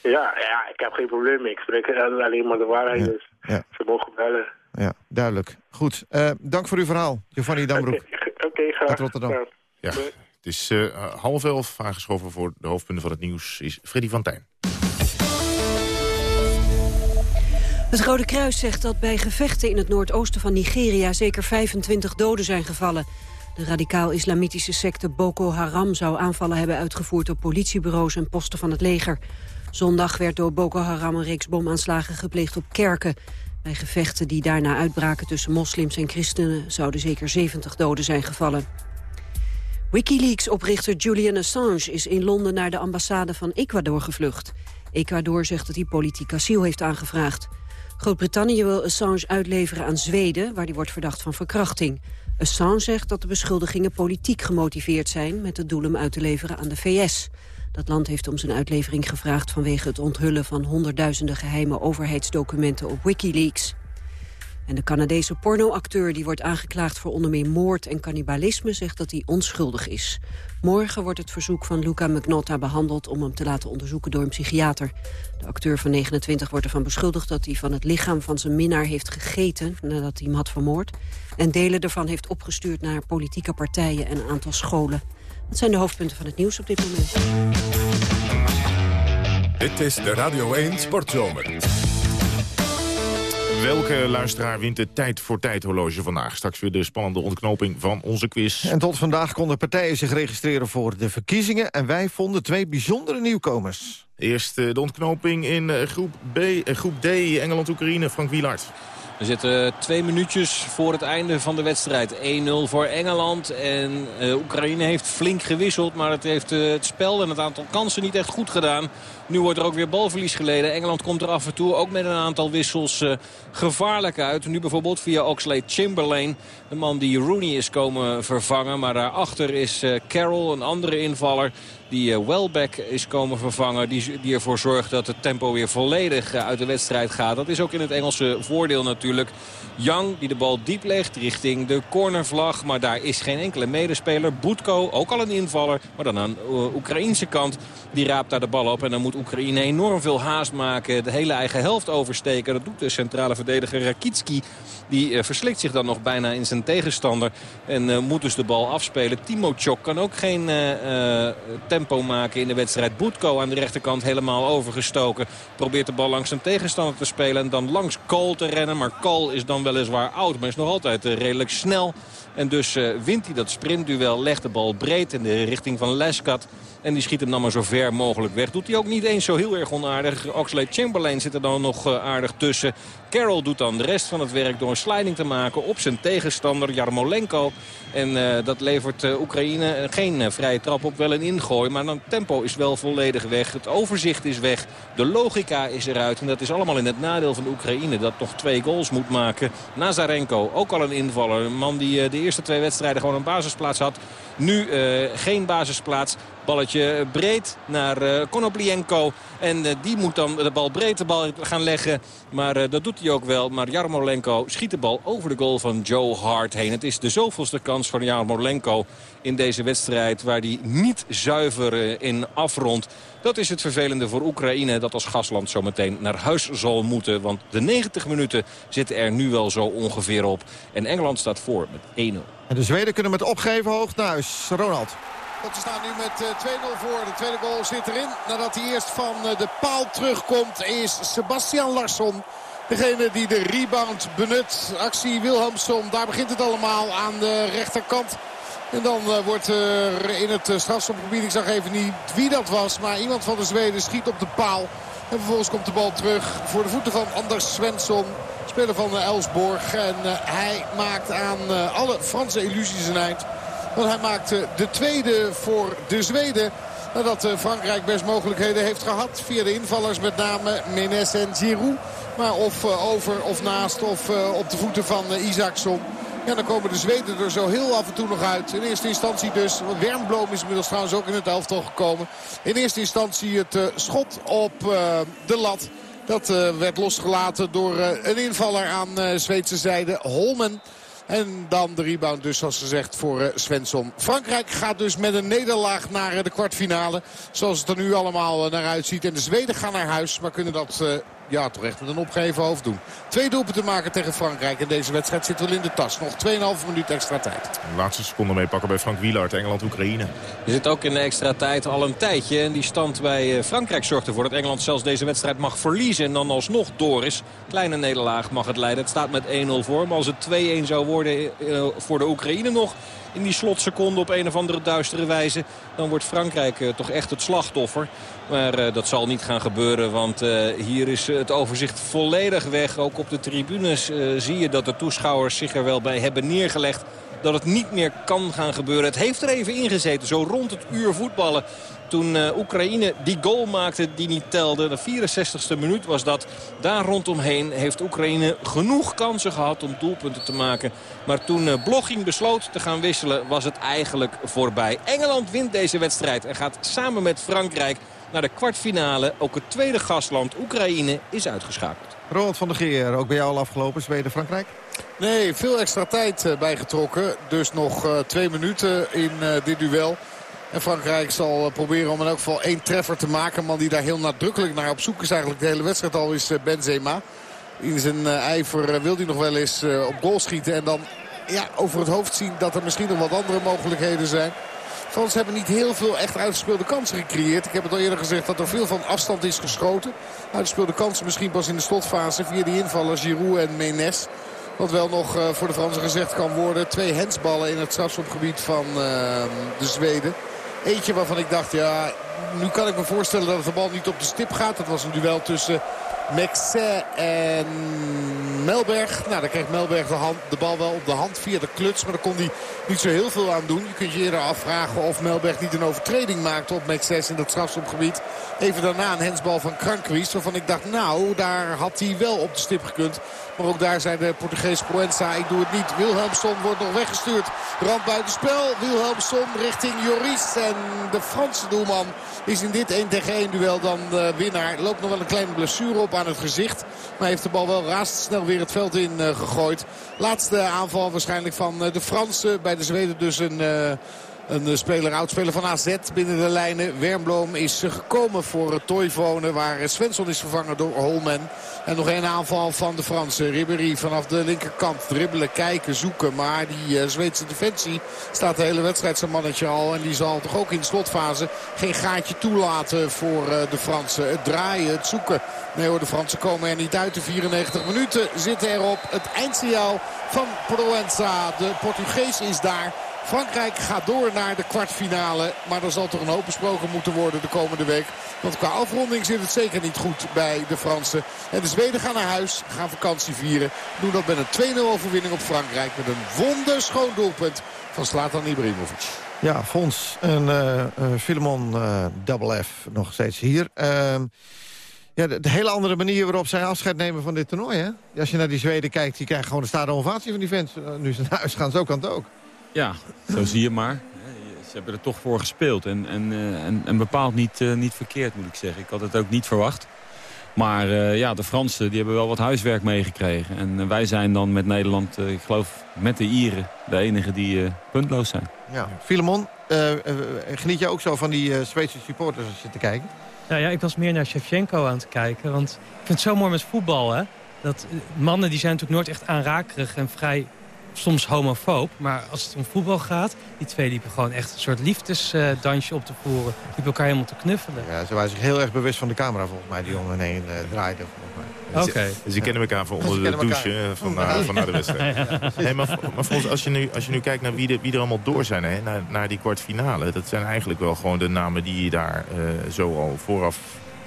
Ja, ja, ik heb geen probleem mee. Ik spreek alleen maar de waarheid, dus Ja, ze mogen bellen. ja duidelijk. Goed, eh, dank voor uw verhaal, Giovanni Dambroek. Oké, graag. Uit Rotterdam. Ja, het is eh, half elf. Aangeschoven voor de hoofdpunten van het nieuws is Freddy van Tijn. Het Rode Kruis zegt dat bij gevechten in het noordoosten van Nigeria zeker 25 doden zijn gevallen. De radicaal-islamitische secte Boko Haram zou aanvallen hebben uitgevoerd op politiebureaus en posten van het leger. Zondag werd door Boko Haram een reeks bomaanslagen gepleegd op kerken. Bij gevechten die daarna uitbraken tussen moslims en christenen zouden zeker 70 doden zijn gevallen. Wikileaks-oprichter Julian Assange is in Londen naar de ambassade van Ecuador gevlucht. Ecuador zegt dat hij politiek asiel heeft aangevraagd. Groot-Brittannië wil Assange uitleveren aan Zweden, waar hij wordt verdacht van verkrachting. Assange zegt dat de beschuldigingen politiek gemotiveerd zijn... met het doel hem uit te leveren aan de VS. Dat land heeft om zijn uitlevering gevraagd vanwege het onthullen van honderdduizenden geheime overheidsdocumenten op Wikileaks. En de Canadese pornoacteur die wordt aangeklaagd voor onder meer moord en cannibalisme zegt dat hij onschuldig is. Morgen wordt het verzoek van Luca Magnotta behandeld om hem te laten onderzoeken door een psychiater. De acteur van 29 wordt ervan beschuldigd dat hij van het lichaam van zijn minnaar heeft gegeten nadat hij hem had vermoord. En delen ervan heeft opgestuurd naar politieke partijen en een aantal scholen. Dat zijn de hoofdpunten van het nieuws op dit moment. Dit is de Radio 1 Sportzomer. Welke luisteraar wint de tijd voor tijd horloge vandaag? Straks weer de spannende ontknoping van onze quiz. En tot vandaag konden partijen zich registreren voor de verkiezingen... en wij vonden twee bijzondere nieuwkomers. Eerst eh, de ontknoping in eh, groep B, eh, groep D, Engeland-Oekraïne, Frank Wielaert. We zitten twee minuutjes voor het einde van de wedstrijd. 1-0 voor Engeland. En eh, Oekraïne heeft flink gewisseld. Maar het heeft het spel en het aantal kansen niet echt goed gedaan. Nu wordt er ook weer balverlies geleden. Engeland komt er af en toe ook met een aantal wissels eh, gevaarlijk uit. Nu bijvoorbeeld via Oxlade Chamberlain. De man die Rooney is komen vervangen. Maar daarachter is eh, Carroll, een andere invaller die eh, Welbeck is komen vervangen. Die, die ervoor zorgt dat het tempo weer volledig eh, uit de wedstrijd gaat. Dat is ook in het Engelse voordeel natuurlijk. Young die de bal diep legt richting de cornervlag. Maar daar is geen enkele medespeler. Boetko, ook al een invaller. Maar dan aan de Oekraïnse kant. Die raapt daar de bal op. En dan moet Oekraïne enorm veel haast maken. De hele eigen helft oversteken. Dat doet de centrale verdediger Rakitski. Die eh, verslikt zich dan nog bijna in zijn tegenstander. En eh, moet dus de bal afspelen. Timo Tjok kan ook geen eh, eh, tempo maken in de wedstrijd. Boetko aan de rechterkant helemaal overgestoken. Probeert de bal langs zijn tegenstander te spelen. En dan langs Kool te rennen. Maar Kool is dan weliswaar oud. Maar is nog altijd eh, redelijk snel. En dus eh, wint hij dat sprintduel. Legt de bal breed in de richting van Leskat. En die schiet hem dan maar zo ver mogelijk weg. Doet hij ook niet eens zo heel erg onaardig. Oxlade Chamberlain zit er dan nog eh, aardig tussen. Carroll doet dan de rest van het werk door een sliding te maken op zijn tegenstander Jarmolenko. En eh, dat levert eh, Oekraïne geen vrije trap op, wel een ingooi. Maar dan tempo is wel volledig weg. Het overzicht is weg. De logica is eruit. En dat is allemaal in het nadeel van Oekraïne. Dat nog twee goals moet maken. Nazarenko, ook al een invaller. Een man die eh, de eerste twee wedstrijden gewoon een basisplaats had. Nu eh, geen basisplaats. Balletje breed naar uh, Konoplienko. En uh, die moet dan de bal breed de bal gaan leggen. Maar dat doet hij ook wel. Maar Jarmolenko schiet de bal over de goal van Joe Hart heen. Het is de zoveelste kans van Jarmolenko in deze wedstrijd... waar hij niet zuiver in afrondt. Dat is het vervelende voor Oekraïne dat als gastland zometeen naar huis zal moeten. Want de 90 minuten zitten er nu wel zo ongeveer op. En Engeland staat voor met 1-0. En de Zweden kunnen met opgeven hoog. Ronald. Ze staan nu met uh, 2-0 voor. De tweede goal zit erin. Nadat hij eerst van uh, de paal terugkomt is Sebastian Larsson. Degene die de rebound benut. Actie Wilhelmsson. Daar begint het allemaal aan de rechterkant. En dan uh, wordt er in het strafschopgebied, ik zag even niet wie dat was. Maar iemand van de Zweden schiet op de paal. En vervolgens komt de bal terug voor de voeten van Anders Svensson. Speler van uh, Elsborg. En hij maakt aan alle Franse illusies een eind. Want hij maakte de tweede voor de Zweden. Nadat eh, Frankrijk best mogelijkheden heeft gehad. Via de invallers met name Menes en Giroud. Maar of eh, over of naast of eh, op de voeten van Isaacson. Ja, dan komen de Zweden er zo heel af en toe nog uit. In eerste instantie dus, want is inmiddels trouwens ook in het elftal gekomen. In eerste instantie het schot op de lat. Dat werd losgelaten door een invaller aan Zweedse zijde, Holmen. En dan de rebound dus, zoals gezegd, voor Svensson. Frankrijk gaat dus met een nederlaag naar de kwartfinale. Zoals het er nu allemaal naar uitziet. En de Zweden gaan naar huis, maar kunnen dat ja, toch echt met een opgeven hoofd doen. Twee doelpunten maken tegen Frankrijk. En deze wedstrijd zit wel in de tas. Nog 2,5 minuut extra tijd. De laatste seconde meepakken bij Frank Wielaert, Engeland-Oekraïne. Je zit ook in de extra tijd al een tijdje. En die stand bij Frankrijk zorgt ervoor dat Engeland zelfs deze wedstrijd mag verliezen. En dan alsnog door is. Kleine nederlaag mag het leiden. Het staat met 1-0 voor. Maar als het 2-1 zou worden voor de Oekraïne nog in die slotseconde op een of andere duistere wijze. Dan wordt Frankrijk uh, toch echt het slachtoffer. Maar uh, dat zal niet gaan gebeuren, want uh, hier is het overzicht volledig weg. Ook op de tribunes zie je dat de toeschouwers zich er wel bij hebben neergelegd dat het niet meer kan gaan gebeuren. Het heeft er even ingezeten, zo rond het uur voetballen. Toen uh, Oekraïne die goal maakte die niet telde. De 64ste minuut was dat. Daar rondomheen heeft Oekraïne genoeg kansen gehad om doelpunten te maken. Maar toen uh, Blogging besloot te gaan wisselen was het eigenlijk voorbij. Engeland wint deze wedstrijd en gaat samen met Frankrijk naar de kwartfinale. Ook het tweede gastland Oekraïne is uitgeschakeld. Roland van der Geer, ook bij jou al afgelopen, Zweden-Frankrijk? Nee, veel extra tijd uh, bijgetrokken. Dus nog twee minuten in dit duel. En Frankrijk zal proberen om in elk geval één treffer te maken. Een man die daar heel nadrukkelijk naar op zoek is eigenlijk de hele wedstrijd al is Benzema. In zijn ijver wil hij nog wel eens op goal schieten. En dan ja, over het hoofd zien dat er misschien nog wat andere mogelijkheden zijn. Frans hebben niet heel veel echt uitgespeelde kansen gecreëerd. Ik heb het al eerder gezegd dat er veel van afstand is geschoten. Uitgespeelde kansen misschien pas in de slotfase via die invallen Giroud en Menes. Wat wel nog voor de Fransen gezegd kan worden. Twee hensballen in het strafschopgebied van uh, de Zweden. Eentje waarvan ik dacht, ja, nu kan ik me voorstellen dat de bal niet op de stip gaat. Dat was een duel tussen Mexet en Melberg. Nou, dan kreeg Melberg de, hand, de, bal wel op de hand via de kluts. Maar daar kon hij niet zo heel veel aan doen. Je kunt je eerder afvragen of Melberg niet een overtreding maakte op Mexes in dat strafschopgebied. Even daarna een hensbal van Krankwist. Waarvan ik dacht, nou, daar had hij wel op de stip gekund. Maar ook daar zei de Portugees Proenza, ik doe het niet. Wilhelmsson wordt nog weggestuurd. Rand buitenspel. Wilhelmsson richting Joris. En de Franse doelman is in dit 1 tegen 1 duel dan de winnaar. Loopt nog wel een kleine blessure op aan het gezicht. Maar heeft de bal wel razendsnel weer het veld in uh, gegooid. Laatste aanval waarschijnlijk van uh, de Fransen. Bij de Zweden dus een... Een speler, oudspeler van AZ binnen de lijnen. Wernbloem is gekomen voor het Toivonen. Waar Svensson is vervangen door Holmen. En nog één aanval van de Fransen. Ribéry vanaf de linkerkant. Dribbelen, kijken, zoeken. Maar die Zweedse defensie staat de hele wedstrijd zijn mannetje al. En die zal toch ook in de slotfase geen gaatje toelaten voor de Fransen. Het draaien, het zoeken. Nee hoor, de Fransen komen er niet uit. De 94 minuten zitten erop. Het eindsignaal van Proenza. De Portugees is daar. Frankrijk gaat door naar de kwartfinale. Maar er zal toch een hoop besproken moeten worden de komende week. Want qua afronding zit het zeker niet goed bij de Fransen. En de Zweden gaan naar huis, gaan vakantie vieren. Doen dat met een 2-0 overwinning op Frankrijk. Met een wonderschoon doelpunt van Slatan Ibrahimovic. Ja, Fons en uh, uh, Filemon uh, Double F nog steeds hier. Ehm, ja, de, hele andere manier waarop zij afscheid nemen van dit toernooi. Hè? Als je naar die Zweden kijkt, die krijgen gewoon een staande ovatie van die fans. nu ze naar huis gaan, zo kan het ook. Ja, zo zie je maar. Ze hebben er toch voor gespeeld. En, en, en, en bepaald niet, uh, niet verkeerd, moet ik zeggen. Ik had het ook niet verwacht. Maar uh, ja, de Fransen die hebben wel wat huiswerk meegekregen. En uh, wij zijn dan met Nederland, ik geloof met de Ieren, de enige die puntloos zijn. Ja. Filemon, geniet je ook zo van die Zweedse supporters als je te kijken? Nou ja, ik was meer naar Shevchenko aan het kijken. Want ik vind het zo mooi met voetbal, hè. Dat mannen die zijn natuurlijk nooit echt aanrakerig en vrij soms homofoob. Maar als het om voetbal gaat, die twee liepen gewoon echt een soort liefdesdansje op te voeren. Liepen elkaar helemaal te knuffelen. Ja, ze waren zich heel erg bewust van de camera volgens mij, die om hen heen uh, draaiden. Oké. Okay. Dus die kennen elkaar van onder de douche van, uh, van na de wedstrijd. ja. hey, maar, maar volgens, als, je nu, als je nu kijkt naar wie, de, wie er allemaal door zijn, hè, naar, naar die kwartfinale. Dat zijn eigenlijk wel gewoon de namen die je daar uh, zo al vooraf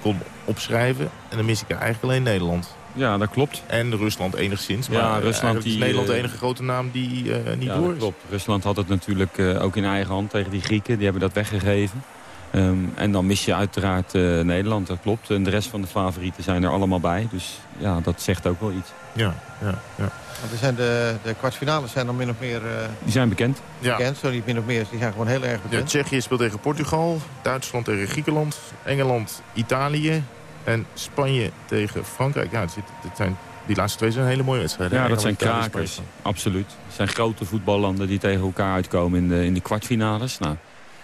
kon opschrijven. En dan mis ik er eigenlijk alleen Nederland. Ja, dat klopt. En Rusland enigszins. Maar Ja, ja, Rusland is die, Nederland de eh, enige grote naam die eh, niet ja, door dat is. klopt. Rusland had het natuurlijk eh, ook in eigen hand tegen die Grieken. Die hebben dat weggegeven. Ehm, en dan mis je uiteraard eh, Nederland, dat klopt. En de rest van de favorieten zijn er allemaal bij. Dus ja, dat zegt ook wel iets. Ja, ja, ja. Want er zijn de, de kwartfinales zijn dan min of meer eh, Die zijn bekend. Ja. bekend. Zo niet min of meer, die zijn gewoon heel erg Ja, bekend. Tsjechië speelt tegen Portugal, Duitsland tegen Griekenland, Engeland, Italië en Spanje tegen Frankrijk. Ja, het zijn, die laatste twee zijn hele mooie wedstrijden. Ja, dat zijn krakers. Absoluut. Het zijn grote voetballanden die tegen elkaar uitkomen in de, in de kwartfinales. Nou,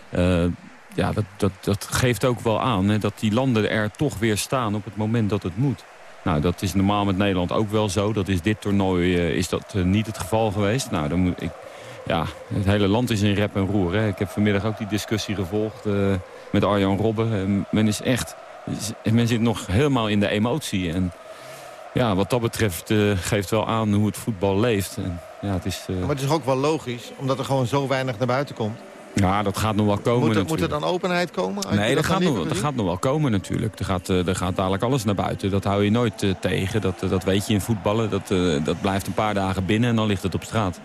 eh, ja, dat, dat, dat geeft ook wel aan hè, dat die landen er toch weer staan op het moment dat het moet. Nou, dat is normaal met Nederland ook wel zo. Dat is dit toernooi eh, is dat eh, niet het geval geweest. Nou, dan moet ik, ja, het hele land is in rep en roer. Hè. Ik heb vanmiddag ook die discussie gevolgd met Arjan Robben. En men is echt, men zit nog helemaal in de emotie. En ja, wat dat betreft eh, geeft wel aan hoe het voetbal leeft. En, ja, het is, eh, Maar het is ook wel logisch, omdat er gewoon zo weinig naar buiten komt. ja, dat gaat nog wel komen Moet er, moet er dan openheid komen? Nee, dat gaat, nog, dat gaat nog wel komen natuurlijk. Er gaat, eh, er gaat dadelijk alles naar buiten. Dat hou je nooit tegen. Dat, dat weet je in voetballen. Dat, dat blijft een paar dagen binnen en dan ligt het op straat.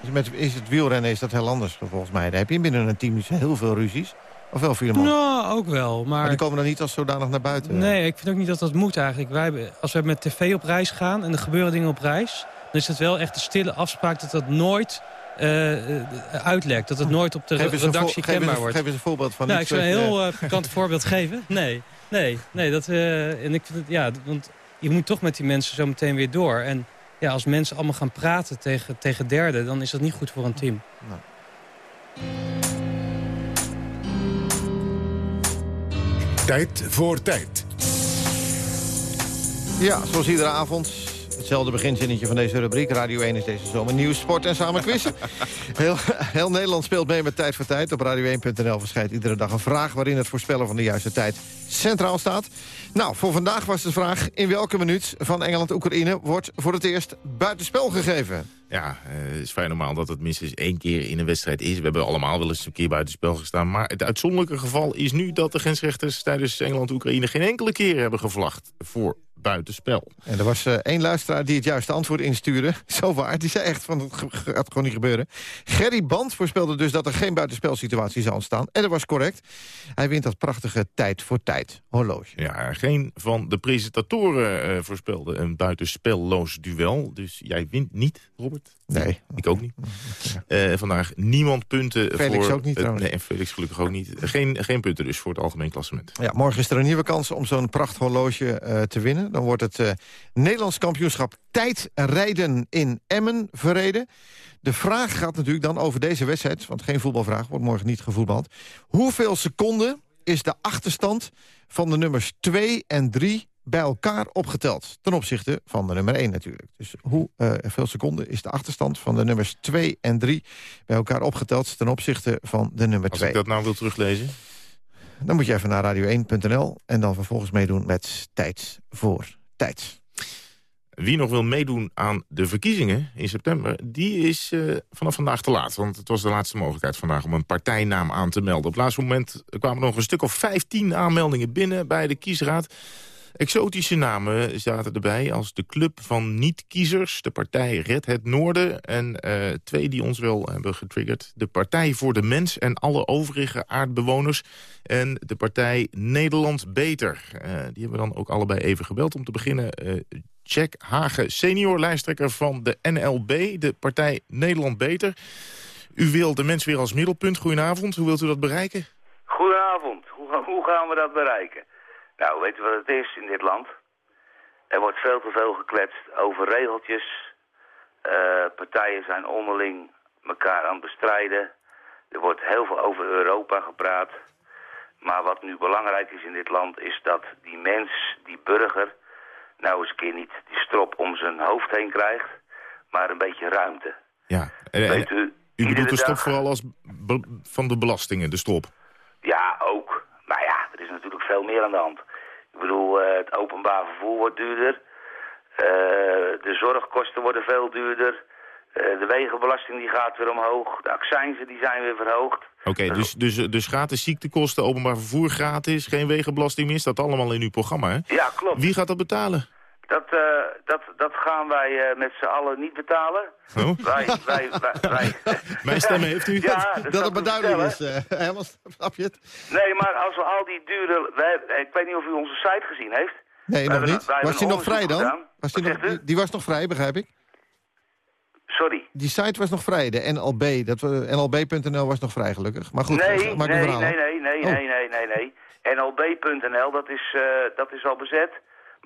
Dus met, is het wielrennen is dat heel anders volgens mij. Daar heb je binnen een team heel veel ruzies. Of wel, Filemon? Nou, ook wel. Maar, Maar die komen dan niet als zodanig naar buiten. Nee, ik vind ook niet dat dat moet eigenlijk. Wij, als we met tv op reis gaan en er gebeuren dingen op reis... dan is het wel echt een stille afspraak dat dat nooit eh, eh, uitlekt. Dat het nooit op de redactie kenbaar wordt. geef eens een voorbeeld van Nou, ik iets zou een heel uh, pikant voorbeeld geven. Nee, nee, nee. Dat, eh, en ik vind het, ja, want je moet toch met die mensen zo meteen weer door. En ja, als mensen allemaal gaan praten tegen, tegen derden... dan is dat niet goed voor een team. Tijd voor tijd. Ja, zoals iedere avond. Hetzelfde beginzinnetje van deze rubriek. Radio 1 is deze zomer nieuws, sport en samen quizzen. Heel, heel Nederland speelt mee met Tijd voor Tijd. Op radio1.nl verschijnt iedere dag een vraag... waarin het voorspellen van de juiste tijd centraal staat. Nou, voor vandaag was de vraag... in welke minuut van Engeland-Oekraïne wordt voor het eerst buitenspel gegeven? Ja, eh, het is vrij normaal dat het minstens één keer in een wedstrijd is. We hebben allemaal wel eens een keer buitenspel gestaan. Maar het uitzonderlijke geval is nu dat de grensrechters... tijdens Engeland-Oekraïne geen enkele keer hebben gevlacht voor buitenspel. En er was eh, één luisteraar die het juiste antwoord instuurde. Zo waar, die zei echt van het gaat gewoon niet gebeuren. Gerry Band voorspelde dus dat er geen buitenspelsituatie zou ontstaan. En dat was correct. Hij wint dat prachtige tijd voor tijd horloge. Ja, geen van de presentatoren eh, voorspelde een buitenspelloos duel. Dus jij wint niet, Robert. Nee. Ik ook niet. Eh, vandaag niemand punten Felix voor... ook niet trouwens. nee, en Felix gelukkig ook niet. Geen, geen punten dus voor het algemeen klassement. Ja, morgen is er een nieuwe kans om zo'n prachthorloge eh te winnen. Dan wordt het eh, Nederlands kampioenschap tijdrijden in Emmen verreden. De vraag gaat natuurlijk dan over deze wedstrijd... want geen voetbalvraag, wordt morgen niet gevoetbald. Hoeveel seconden is de achterstand van de nummers 2 en 3 bij elkaar opgeteld? Ten opzichte van de nummer 1 natuurlijk. Dus hoeveel seconden is de achterstand van de nummers 2 en 3... bij elkaar opgeteld ten opzichte van de nummer Als 2? ik dat nou wil teruglezen... Dan moet je even naar radio1.nl en dan vervolgens meedoen met Tijd voor Tijd. Wie nog wil meedoen aan de verkiezingen in september... die is eh, vanaf vandaag te laat. Want het was de laatste mogelijkheid vandaag om een partijnaam aan te melden. Op het laatste moment kwamen er nog een stuk of 15 aanmeldingen binnen bij de kiesraad. Exotische namen zaten erbij als de Club van Niet-Kiezers... de partij Red het Noorden en eh, twee die ons wel hebben getriggerd... de Partij voor de Mens en alle overige aardbewoners... en de partij Nederland Beter. Eh, die hebben we dan ook allebei even gebeld om te beginnen... eh, Jack Hagen, senior lijsttrekker van de NLB, de partij Nederland Beter. U wil de mens weer als middelpunt. Goedenavond, hoe wilt u dat bereiken? Goedenavond. Hoe, hoe gaan we dat bereiken? Nou, weet u wat het is in dit land? Er wordt veel te veel gekletst over regeltjes. Eh, partijen zijn onderling elkaar aan het bestrijden. Er wordt heel veel over Europa gepraat. Maar wat nu belangrijk is in dit land is dat die mens, die burger... nou eens een keer niet die strop om zijn hoofd heen krijgt, maar een beetje ruimte. Ja. En, Weet u, u bedoelt de dag- vooral als van de belastingen, de stop. Ja, ook. Maar ja, er is natuurlijk veel meer aan de hand. Ik bedoel, eh, het openbaar vervoer wordt duurder. Eh, de zorgkosten worden veel duurder. Eh, de wegenbelasting die gaat weer omhoog. De accijnzen die zijn weer verhoogd. Oké, dus, dus, dus gratis ziektekosten, openbaar vervoer gratis, geen wegenbelasting meer, staat allemaal in uw programma, hè? Ja, klopt. Wie gaat dat betalen? Dat, eh, dat, dat gaan wij eh, met z'n allen niet betalen. Oh? Wij, wij, wij, wij- Mijn stemmen heeft u? Ja, dat het maar duidelijk is. eh, helemaal snap je het? Nee, maar als we al die dure... Wij, ik weet niet of u onze site gezien heeft. Nee, nog niet. Was die nog vrij dan? gedaan. Was die, nog, die, die was nog vrij, begrijp ik? Sorry. Die site was nog vrij, de NLB. Dat, we- NLB.nl was nog vrij, gelukkig. Maar goed, nee, maak nee, verhaal. nee, nee, nee, Oh. nee, nee, nee, nee. NLB.nl, dat is, dat is al bezet.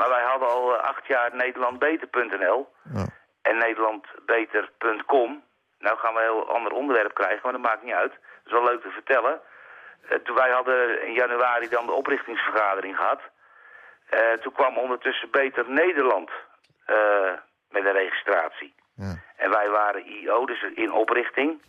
Maar wij hadden al eh, acht jaar NederlandBeter.nl. Ja. En NederlandBeter.com. Nou gaan we een heel ander onderwerp krijgen, maar dat maakt niet uit. Dat is wel leuk te vertellen. Eh, toen wij hadden in januari dan de oprichtingsvergadering gehad. Eh, toen kwam ondertussen Beter Nederland met een registratie. En wij waren IO, dus in oprichting.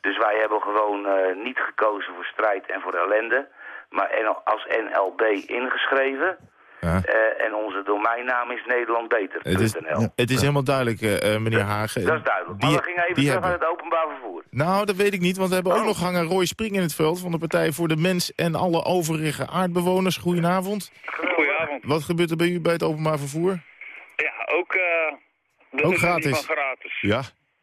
Dus wij hebben gewoon niet gekozen voor strijd en voor ellende. Maar als NLB ingeschreven. Ja. Eh, en onze domeinnaam is nederlandbeter.nl. Het is, het is helemaal duidelijk, eh, eh, meneer Hagen. Dat is duidelijk. Maar we gingen even terug hebben- het openbaar vervoer. Nou, dat weet ik niet, want we hebben ook nog hangen Roy Spring in het veld... van de Partij voor de Mens en alle overige aardbewoners. Goedenavond. Goedenavond. Wat gebeurt er bij u bij het openbaar vervoer? Ja, ook, eh Ook gratis. van gratis. Ja,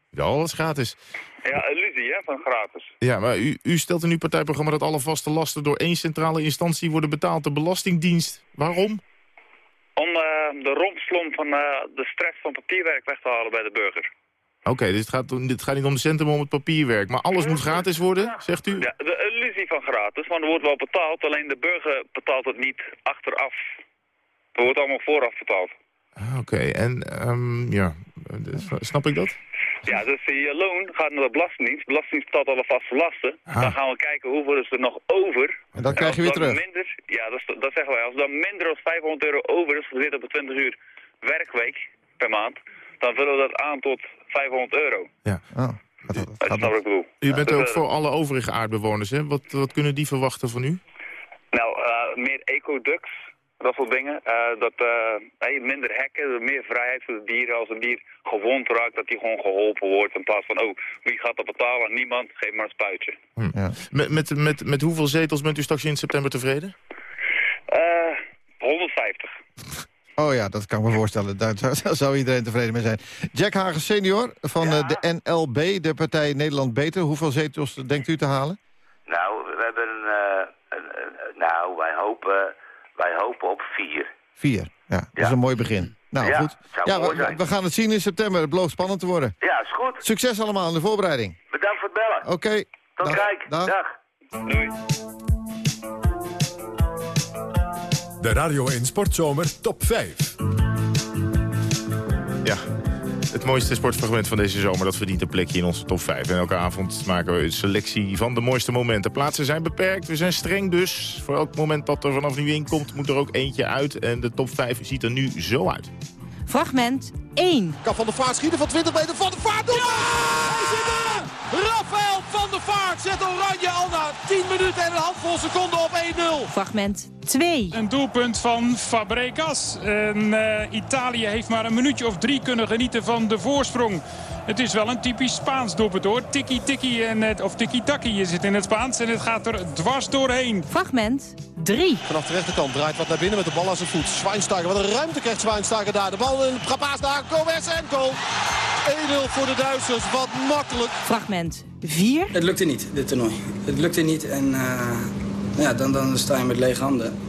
ja alles gratis. Ja, illusie hè, van gratis. Ja, maar u, u stelt in uw partijprogramma dat alle vaste lasten... door één centrale instantie worden betaald, de Belastingdienst. Waarom? Om eh, de rompslomp van eh, de stress van papierwerk weg te halen bij de burger. Oké, dus het gaat, dit gaat niet om de centen, maar om het papierwerk. Maar alles moet gratis worden, zegt u? Ja, de illusie van gratis, want er wordt wel betaald, alleen de burger betaalt het niet achteraf. Het wordt allemaal vooraf betaald. Ah, Oké, en ehm, ja, eh, snap ik dat? Ja, dus je loon gaat naar de Belastingdienst. De Belastingdienst betaalt alle vaste lasten. Dan gaan we kijken hoeveel is er nog over. En dat krijg je weer dan terug. Minder, ja, dat, dat zeggen wij. Als er dan minder dan 500 euro over is, gezet op een 20 uur werkweek per maand, dan vullen we dat aan tot 500 euro. Ja. Oh, Dat is wat ik bedoel. U bent Dus, ook eh, voor alle overige aardbewoners, hè? Wat, wat kunnen die verwachten van u? Nou, eh, meer ecoducts, dat soort dingen. Eh, dat, eh, hey, minder hekken, meer vrijheid voor de dieren. Als een dier gewond raakt, dat die gewoon geholpen wordt. In plaats van, oh, wie gaat dat betalen? Niemand, geef maar een spuitje. Hm. Met, met, met, met hoeveel zetels bent u straks in september tevreden? Eh 150. Oh ja, dat kan ik me voorstellen. Daar zou, daar zou iedereen tevreden mee zijn. Jack Hagen senior van eh, de NLB, de partij Nederland Beter. Hoeveel zetels denkt u te halen? Nou, we hebben een... eh, een- een- nou, wij hopen, wij hopen op vier. Vier. Ja, dat is een mooi begin. Nou, Ja, goed. Ja, we, gaan het zien in september. Het belooft spannend te worden. Ja, is goed. Succes allemaal in de voorbereiding. Bedankt voor het bellen. Oké. Tot Dag. kijk. Dag. Dag. Doei. De Radio 1 Sportzomer Top 5. Ja, het mooiste sportfragment van deze zomer... dat verdient een plekje in onze top 5. En elke avond maken we een selectie van de mooiste momenten. Plaatsen zijn beperkt, we zijn streng dus. Voor elk moment dat er vanaf nu in komt, moet er ook eentje uit. En de top 5 ziet er nu zo uit. Fragment 1. Kan Van der Vaart schieten van 20 meter. Van der Vaart doet Hij zit er! Rafael van der Vaart zet Oranje al na 10 minuten en een handvol seconden op 1-0. Fragment 2. Een doelpunt van Fabregas. En, eh, Italië heeft maar een minuutje of drie kunnen genieten van de voorsprong. Het is wel een typisch Spaans doelpunt hoor. Tiki-tiki, en het- of tiki-taki is het in het Spaans. En het gaat er dwars doorheen. Fragment 3. Vanaf de rechterkant draait wat naar binnen met de bal aan zijn voet. Schweinsteiger, wat een ruimte krijgt Schweinsteiger daar. De bal in Trapaas daar, Gomez en goal. 1-0 voor de Duitsers, wat makkelijk. Fragment 4. Het lukte niet, dit toernooi. Het lukte niet en eh, ja, dan, dan sta je met lege handen.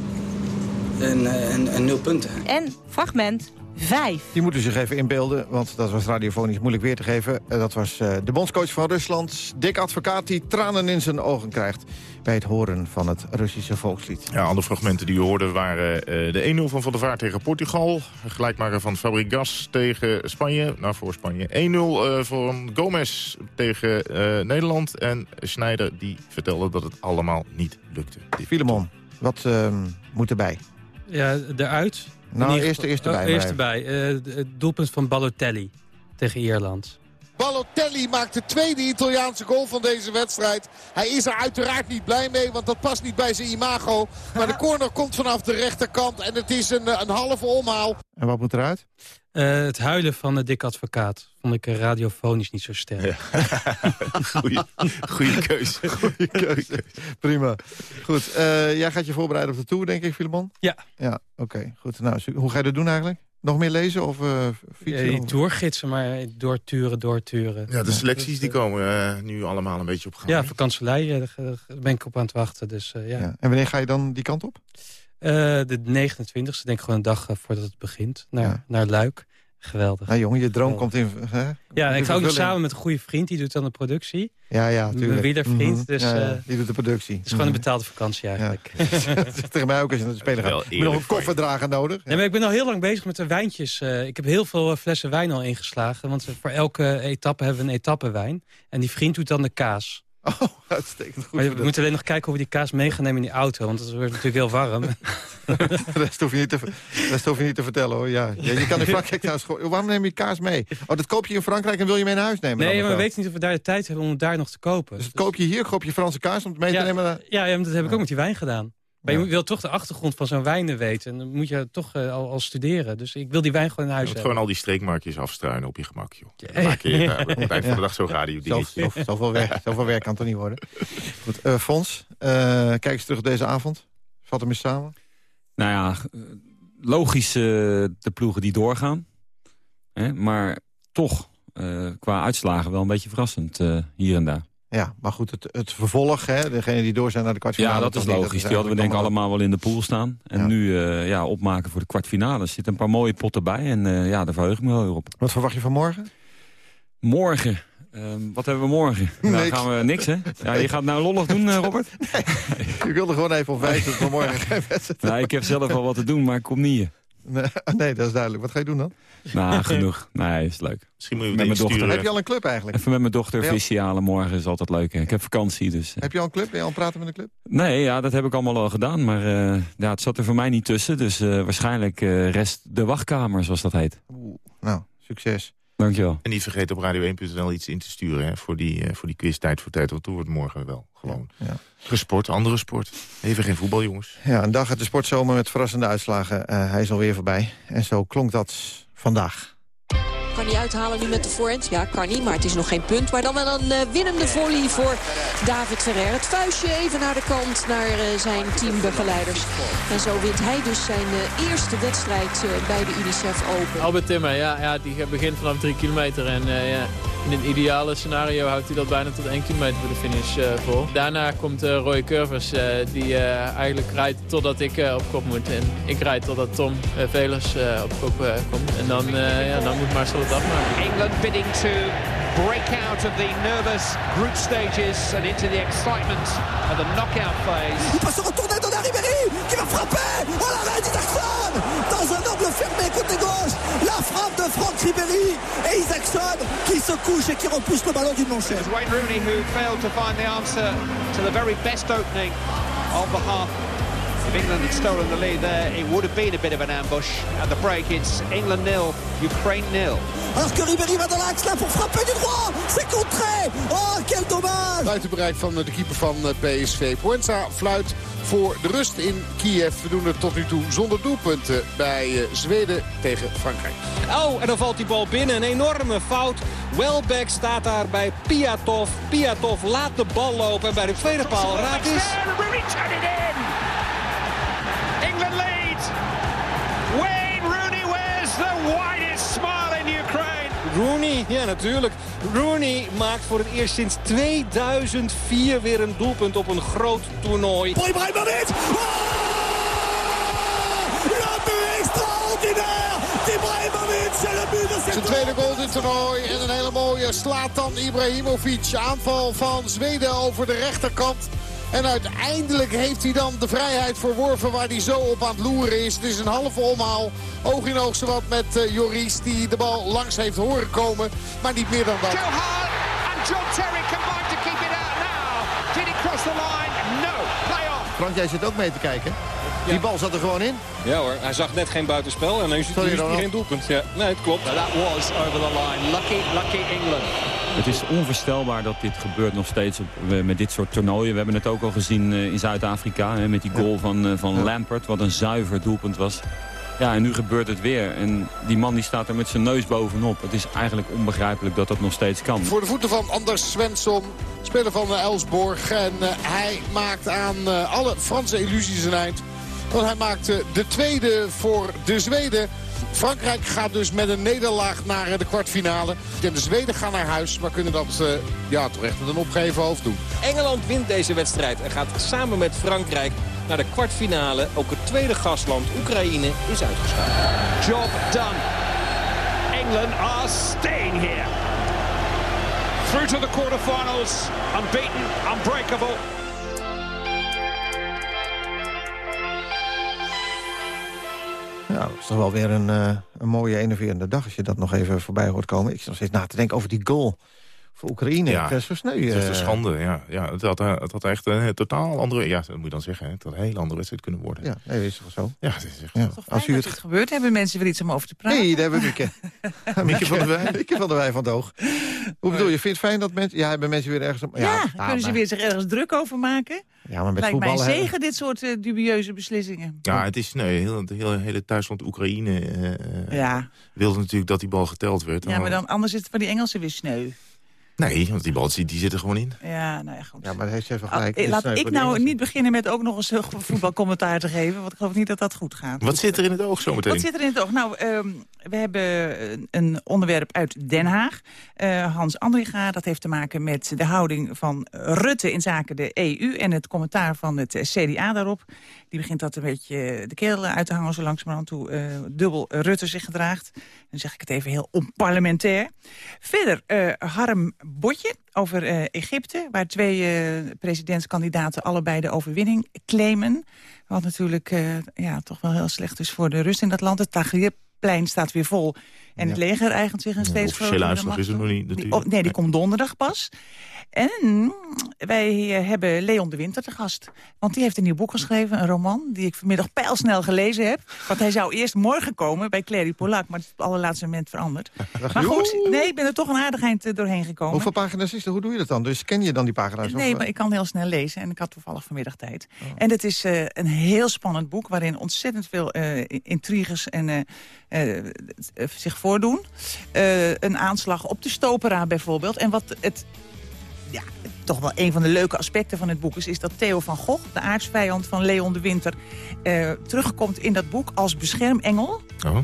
En, eh, en, en nul punten. En fragment 5. Die moeten zich even inbeelden, want dat was radiofonisch moeilijk weer te geven. Eh, Dat was eh, de bondscoach van Rusland, Dick Advocaat... die tranen in zijn ogen krijgt bij het horen van het Russische volkslied. Ja, andere fragmenten die u hoorde waren eh, de 1-0 van Van der Vaart tegen Portugal. Gelijkmaker van Fabregas tegen Spanje. Nou, voor Spanje. 1-0 eh van Gomez tegen eh, Nederland. En Schneider die vertelde dat het allemaal niet lukte. Filemon, wat ehm, moet erbij? Ja, eruit. Nou, eerst- eerst erbij eerst erbij. Eh, het doelpunt van Balotelli tegen Ierland. Balotelli maakt de tweede Italiaanse goal van deze wedstrijd. Hij is er uiteraard niet blij mee, want dat past niet bij zijn imago. Maar de corner komt vanaf de rechterkant en het is een, een halve omhaal. En wat moet eruit? Eh, het huilen van de dik advocaat vond ik eh, radiofonisch niet zo sterk. Goeie keuze. Goeie keuze. Prima. Goed, eh, jij gaat je voorbereiden op de Tour, denk ik, Filemon? Ja. Ja, oké. Goed. Nou, hoe ga je dat doen eigenlijk? Nog meer lezen of uh, fietsen? Ja, die doorgidsen, maar doorturen, doorturen. Ja, de selecties die komen uh, nu allemaal een beetje op gang. Ja, vakantielei, daar ben ik op aan het wachten. Dus, uh, ja. ja. En wanneer ga je dan die kant op? de 29e, denk ik gewoon een dag voordat het begint, naar, ja. naar Luik. Geweldig. Ja, jongen, je droom komt in... Hè? Ja, ik ga ook nog samen met een goede vriend, die doet dan de productie. Ja, ja, tuurlijk. Mijn wielervriend, mm -hmm. dus... Ja, ja, uh, die doet de productie. Het is gewoon een betaalde vakantie eigenlijk. Ja. tegen mij ook als je naar de speler gaat. Je hebt nog een kofferdrager nodig. Ja. Nee, maar ik ben al heel lang bezig met de wijntjes. Uh, ik heb heel veel uh, flessen wijn al ingeslagen. Want voor elke etappe hebben we een etappewijn. En die vriend doet dan de kaas. Oh, uitstekend goed. Maar we moeten alleen nog kijken of we die kaas mee gaan nemen in die auto. Want het wordt natuurlijk heel warm. de rest hoef je niet te, rest hoef je niet te vertellen hoor. Ja. ja je kan in Frankrijk trouwens. Waarom neem je kaas mee? Oh, dat koop je in Frankrijk en wil je mee naar huis nemen? Nee, maar we weten niet of we daar de tijd hebben om het daar nog te kopen. Dus, koop je hier, koop je Franse kaas om het mee ja, te nemen? Naar... Ja, ja, dat heb ik ook met die wijn gedaan. Maar je wil toch de achtergrond van zo'n wijnen weten. En dan moet je toch uh, al, al, studeren. Dus ik wil die wijn gewoon in huis je hebben. gewoon al die streekmarkjes afstruinen op je gemak, joh. Dan maak je uh, op het eind van de dag zo'n radio dingetje. Zoveel, werk, zoveel werk kan het toch niet worden. Goed, uh, Fons, kijk eens terug deze avond. Vat hem eens samen. Nou ja, logisch de ploegen die doorgaan. Hè? Maar toch qua uitslagen wel een beetje verrassend hier en daar. Ja, maar goed, het, het vervolg, hè, degene die door zijn naar de kwartfinale... Ja, dat is logisch. Dat die hadden we denk ik allemaal wel in de pool staan. En ja. nu uh, ja, opmaken voor de kwartfinale. Er zitten een paar mooie potten bij en uh, ja, daar verheug ik me wel weer op. Wat verwacht je van morgen? Morgen? Um, wat hebben we morgen? Nou, gaan we niks, hè? Ja, je gaat nou lollig doen, uh, Robert? Nee, ik wilde gewoon even op wijzen dat we morgen geen wedstrijd nou, Ik heb zelf wel wat te doen, maar ik kom niet hier. Nee, nee, dat is duidelijk. Wat ga je doen dan? Nou, genoeg. Nee, is leuk. Misschien moet je met mijn dochter. Heb je al een club eigenlijk? Even met mijn dochter visie halen morgen is altijd leuk. Ik heb vakantie, dus... Heb je al een club? Ben je al aan het praten met een club? Nee, ja, dat heb ik allemaal al gedaan. Maar uh, ja, het zat er voor mij niet tussen. Dus uh, waarschijnlijk uh, rest de wachtkamer, zoals dat heet. Oeh, nou, succes. Dankjewel. En niet vergeet op Radio1.nl iets in te sturen hè, voor, die, voor die quiz Tijd voor Tijd. Want toen wordt morgen wel gewoon ja, ja. gesport, andere sport. Even geen voetbal, jongens. Ja, een dag uit de sportzomer met verrassende uitslagen. Uh, hij is alweer voorbij. En zo klonk dat vandaag. Kan hij uithalen nu met de voorhand? Ja, kan hij, maar het is nog geen punt. Maar dan wel een uh, winnende volley voor David Ferrer. Het vuistje even naar de kant, naar uh, zijn teambegeleiders. En zo wint hij dus zijn uh, eerste wedstrijd bij de UNICEF Open. Albert Timmer, ja, ja die begint vanaf drie kilometer. En ja, in het ideale scenario houdt hij dat bijna tot één kilometer voor de finish vol. Daarna komt Roy Curvers, die eigenlijk rijdt totdat ik op kop moet. En ik rijd totdat Tom Velers op kop komt. En dan, ja, dan moet Marcel het afmaken. England bidding to break out of the nervous group stages and into the excitement of the knockout phase. Il peut se retourner dans la Ribéry qui va frapper. Oh la main d'Isaacson dans un angle fermé côté gauche. La frappe de Franck Ribéry et Isaacson qui se couche et qui repousse le ballon d'une manchette. Wayne Rooney who failed to find the answer to the very best opening on behalf If England had stolen the lead there, it would have been a bit of an ambush. At the break, it's England nil, Ukraine nil. Alors que Ribéry va dans l'axe là pour frapper du droit. C'est contré. Oh, quel dommage. Buiten bereik van de keeper van PSV. Poenza fluit voor de rust in Kiev. We doen het tot nu toe zonder doelpunten bij Zweden tegen Frankrijk. Oh, en dan valt die bal binnen. Een enorme fout. Welbeck staat daar bij Piatov. Piatov laat de bal lopen. En bij de tweede paal raakt is... England leads. Wayne Rooney wears the widest smile in Ukraine. Rooney, ja natuurlijk. Rooney maakt voor het eerst sinds 2004 weer een doelpunt op een groot toernooi. But de cette Zijn tweede goal in het toernooi en een hele mooie slaat dan Ibrahimovic. Aanval van Zweden over de rechterkant. En uiteindelijk heeft hij dan de vrijheid verworven waar hij zo op aan het loeren is. Het is een halve omhaal. Oog in oog zowat met uh, Joris die de bal langs heeft horen komen. Maar niet meer dan dat. Joe Hart and John Terry combined to keep it out now. Did he cross the line? No. Play off. Frank, jij zit ook mee te kijken. Die bal zat er gewoon in. Ja hoor, hij zag net geen buitenspel en nu is het geen doelpunt. Ja, nee, het klopt. But that was over the line. Lucky, lucky England. Het is onvoorstelbaar dat dit gebeurt nog steeds op, met dit soort toernooien. We hebben het ook al gezien in Zuid-Afrika met die goal van, van ja. Lampert. Wat een zuiver doelpunt was. Ja, en nu gebeurt het weer. En die man die staat er met zijn neus bovenop. Het is eigenlijk onbegrijpelijk dat dat nog steeds kan. Voor de voeten van Anders Svensson, speler van Elsborg. En uh, hij maakt aan uh, alle Franse illusies een eind. Want hij maakte de tweede voor de Zweden. Frankrijk gaat dus met een nederlaag naar eh, de kwartfinale. En de Zweden gaan naar huis, maar kunnen dat uh, ja, toch echt met een opgeven hoofd doen. Engeland wint deze wedstrijd en gaat samen met Frankrijk naar de kwartfinale. Ook het tweede gastland, Oekraïne, is uitgeschakeld. Job done. England are staying here. Through to the quarterfinals. Unbeaten, unbreakable. Ja, dat is toch wel weer een, uh, een mooie enerverende dag... als je dat nog even voorbij hoort komen. Ik zit nog steeds na te denken over die goal voor Oekraïne. Ja, het is uh, een schande, ja. ja het, had, uh, het had echt een totaal andere... Ja, dat moet je dan zeggen. Hè, het had een hele andere wedstrijd kunnen worden. Ja, nee, is toch zo? Ja, het is echt ja. zo. Als u het... het gebeurt, hebben mensen weer iets om over te praten? Nee, daar hebben we Mieke. Mieke van der Wij. Mieke van der Wij van Doog. Hoe bedoel je, vindt het fijn dat mensen... Ja, hebben mensen weer ergens... Ja, ja kunnen maar... ze weer zich ergens druk over maken? Ja, maar met Lijkt mij zegen, dit soort uh, dubieuze beslissingen. Ja, het is nee, heel, het hele, hele thuisland Oekraïne uh, ja. wilde natuurlijk dat die bal geteld werd. Ja, maar dan, anders is het voor die Engelsen weer sneu. Nee, want die bal die, die zit er gewoon in. Ja, nou ja, goed. Ja, maar heeft ze even gelijk. Al, laat ik nou niet beginnen met ook nog eens voetbalcommentaar te geven. Want ik geloof niet dat dat goed gaat. Wat zit er in het oog zometeen? Wat zit er in het oog? Nou, um, we hebben een onderwerp uit Den Haag. Uh, Hans Andringa, dat heeft te maken met de houding van Rutte in zaken de EU... en het commentaar van het CDA daarop. Die begint dat een beetje de keel uit te hangen... zo langzamerhand toe uh, dubbel Rutte zich gedraagt. Dan zeg ik het even heel onparlementair. Verder uh, Harm Botje over Egypte... waar twee presidentskandidaten allebei de overwinning claimen. Wat natuurlijk ja, toch wel heel slecht is voor de rust in dat land. Het Tahrirplein staat weer vol. En het leger eigent zich een steeds officiële uitslag is er nog niet die, oh, Nee, die komt donderdag pas. En wij hebben Leon de Winter te gast. Want die heeft een nieuw boek geschreven, een roman... die ik vanmiddag pijlsnel gelezen heb. Want hij zou eerst morgen komen bij Clary Polak... maar het is op het allerlaatste moment veranderd. Maar goed, nee, ik ben er toch een aardig eind doorheen gekomen. Hoeveel pagina's is er? Hoe doe je dat dan? Dus ken je dan die pagina's? Nee, of? maar ik kan heel snel lezen. En ik had toevallig vanmiddag tijd. Oh. En het is uh, een heel spannend boek... waarin ontzettend veel uh, intriges en, uh, zich voordoen. een aanslag op de Stopera bijvoorbeeld. En wat het ja, toch wel een van de leuke aspecten van het boek is... is dat Theo van Gogh, de aardsvijand van Leon de Winter... Uh, terugkomt in dat boek als beschermengel. Oh.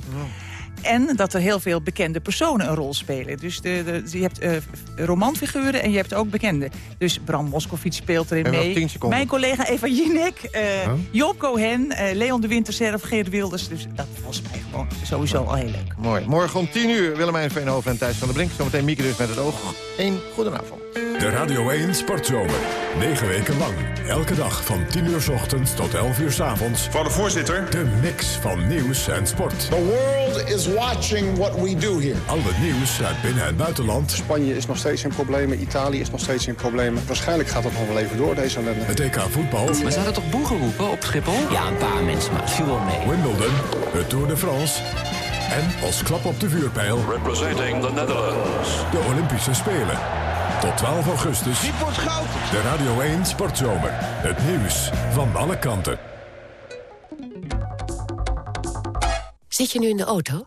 En dat er heel veel bekende personen een rol spelen. Dus de, de, je hebt uh, romanfiguren en je hebt ook bekende. Dus Bram Moskowitz speelt erin mee. Mijn collega Eva Jinek, uh, huh? Job Cohen, uh, Leon de Winter zelf, Geert Wilders. Dus dat was mij gewoon sowieso al heel leuk. Mooi. Morgen om 10 uur Willemijn Veenhoven en Thijs van der Brink. Zometeen Mieke dus met het oog. Eén goedenavond. De Radio 1 Sportzomer. Negen weken lang. Elke dag van 10 uur s ochtends tot 11 uur s avonds. Van de voorzitter. De mix van nieuws en sport. The world is watching what we do here. Al het nieuws uit binnen- en buitenland. Spanje is nog steeds in problemen. Italië is nog steeds in problemen. Waarschijnlijk gaat het nog wel even door, deze ellende. Het EK voetbal. Maar ze hadden toch boegen roepen op Schiphol? Ja, een paar mensen, maar het viel wel mee. Wimbledon. De Tour de France. En als klap op de vuurpijl... Representing the Netherlands. De Olympische Spelen. Tot 12 augustus. Dit wordt goud. De Radio 1 Sportzomer. Het nieuws van alle kanten. Zit je nu in de auto?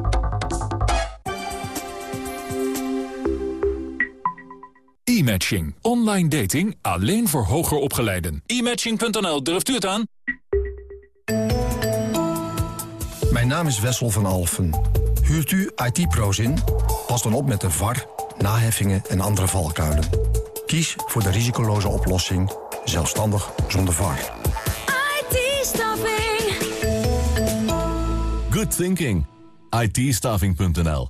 E-matching. Online dating alleen voor hoger opgeleiden. E-matching.nl, durft u het aan? Mijn naam is Wessel van Alfen. Huurt u IT-pro's in? Pas dan op met de VAR, naheffingen en andere valkuilen. Kies voor de risicoloze oplossing, zelfstandig zonder VAR. IT-staffing. Good thinking. IT-staffing.nl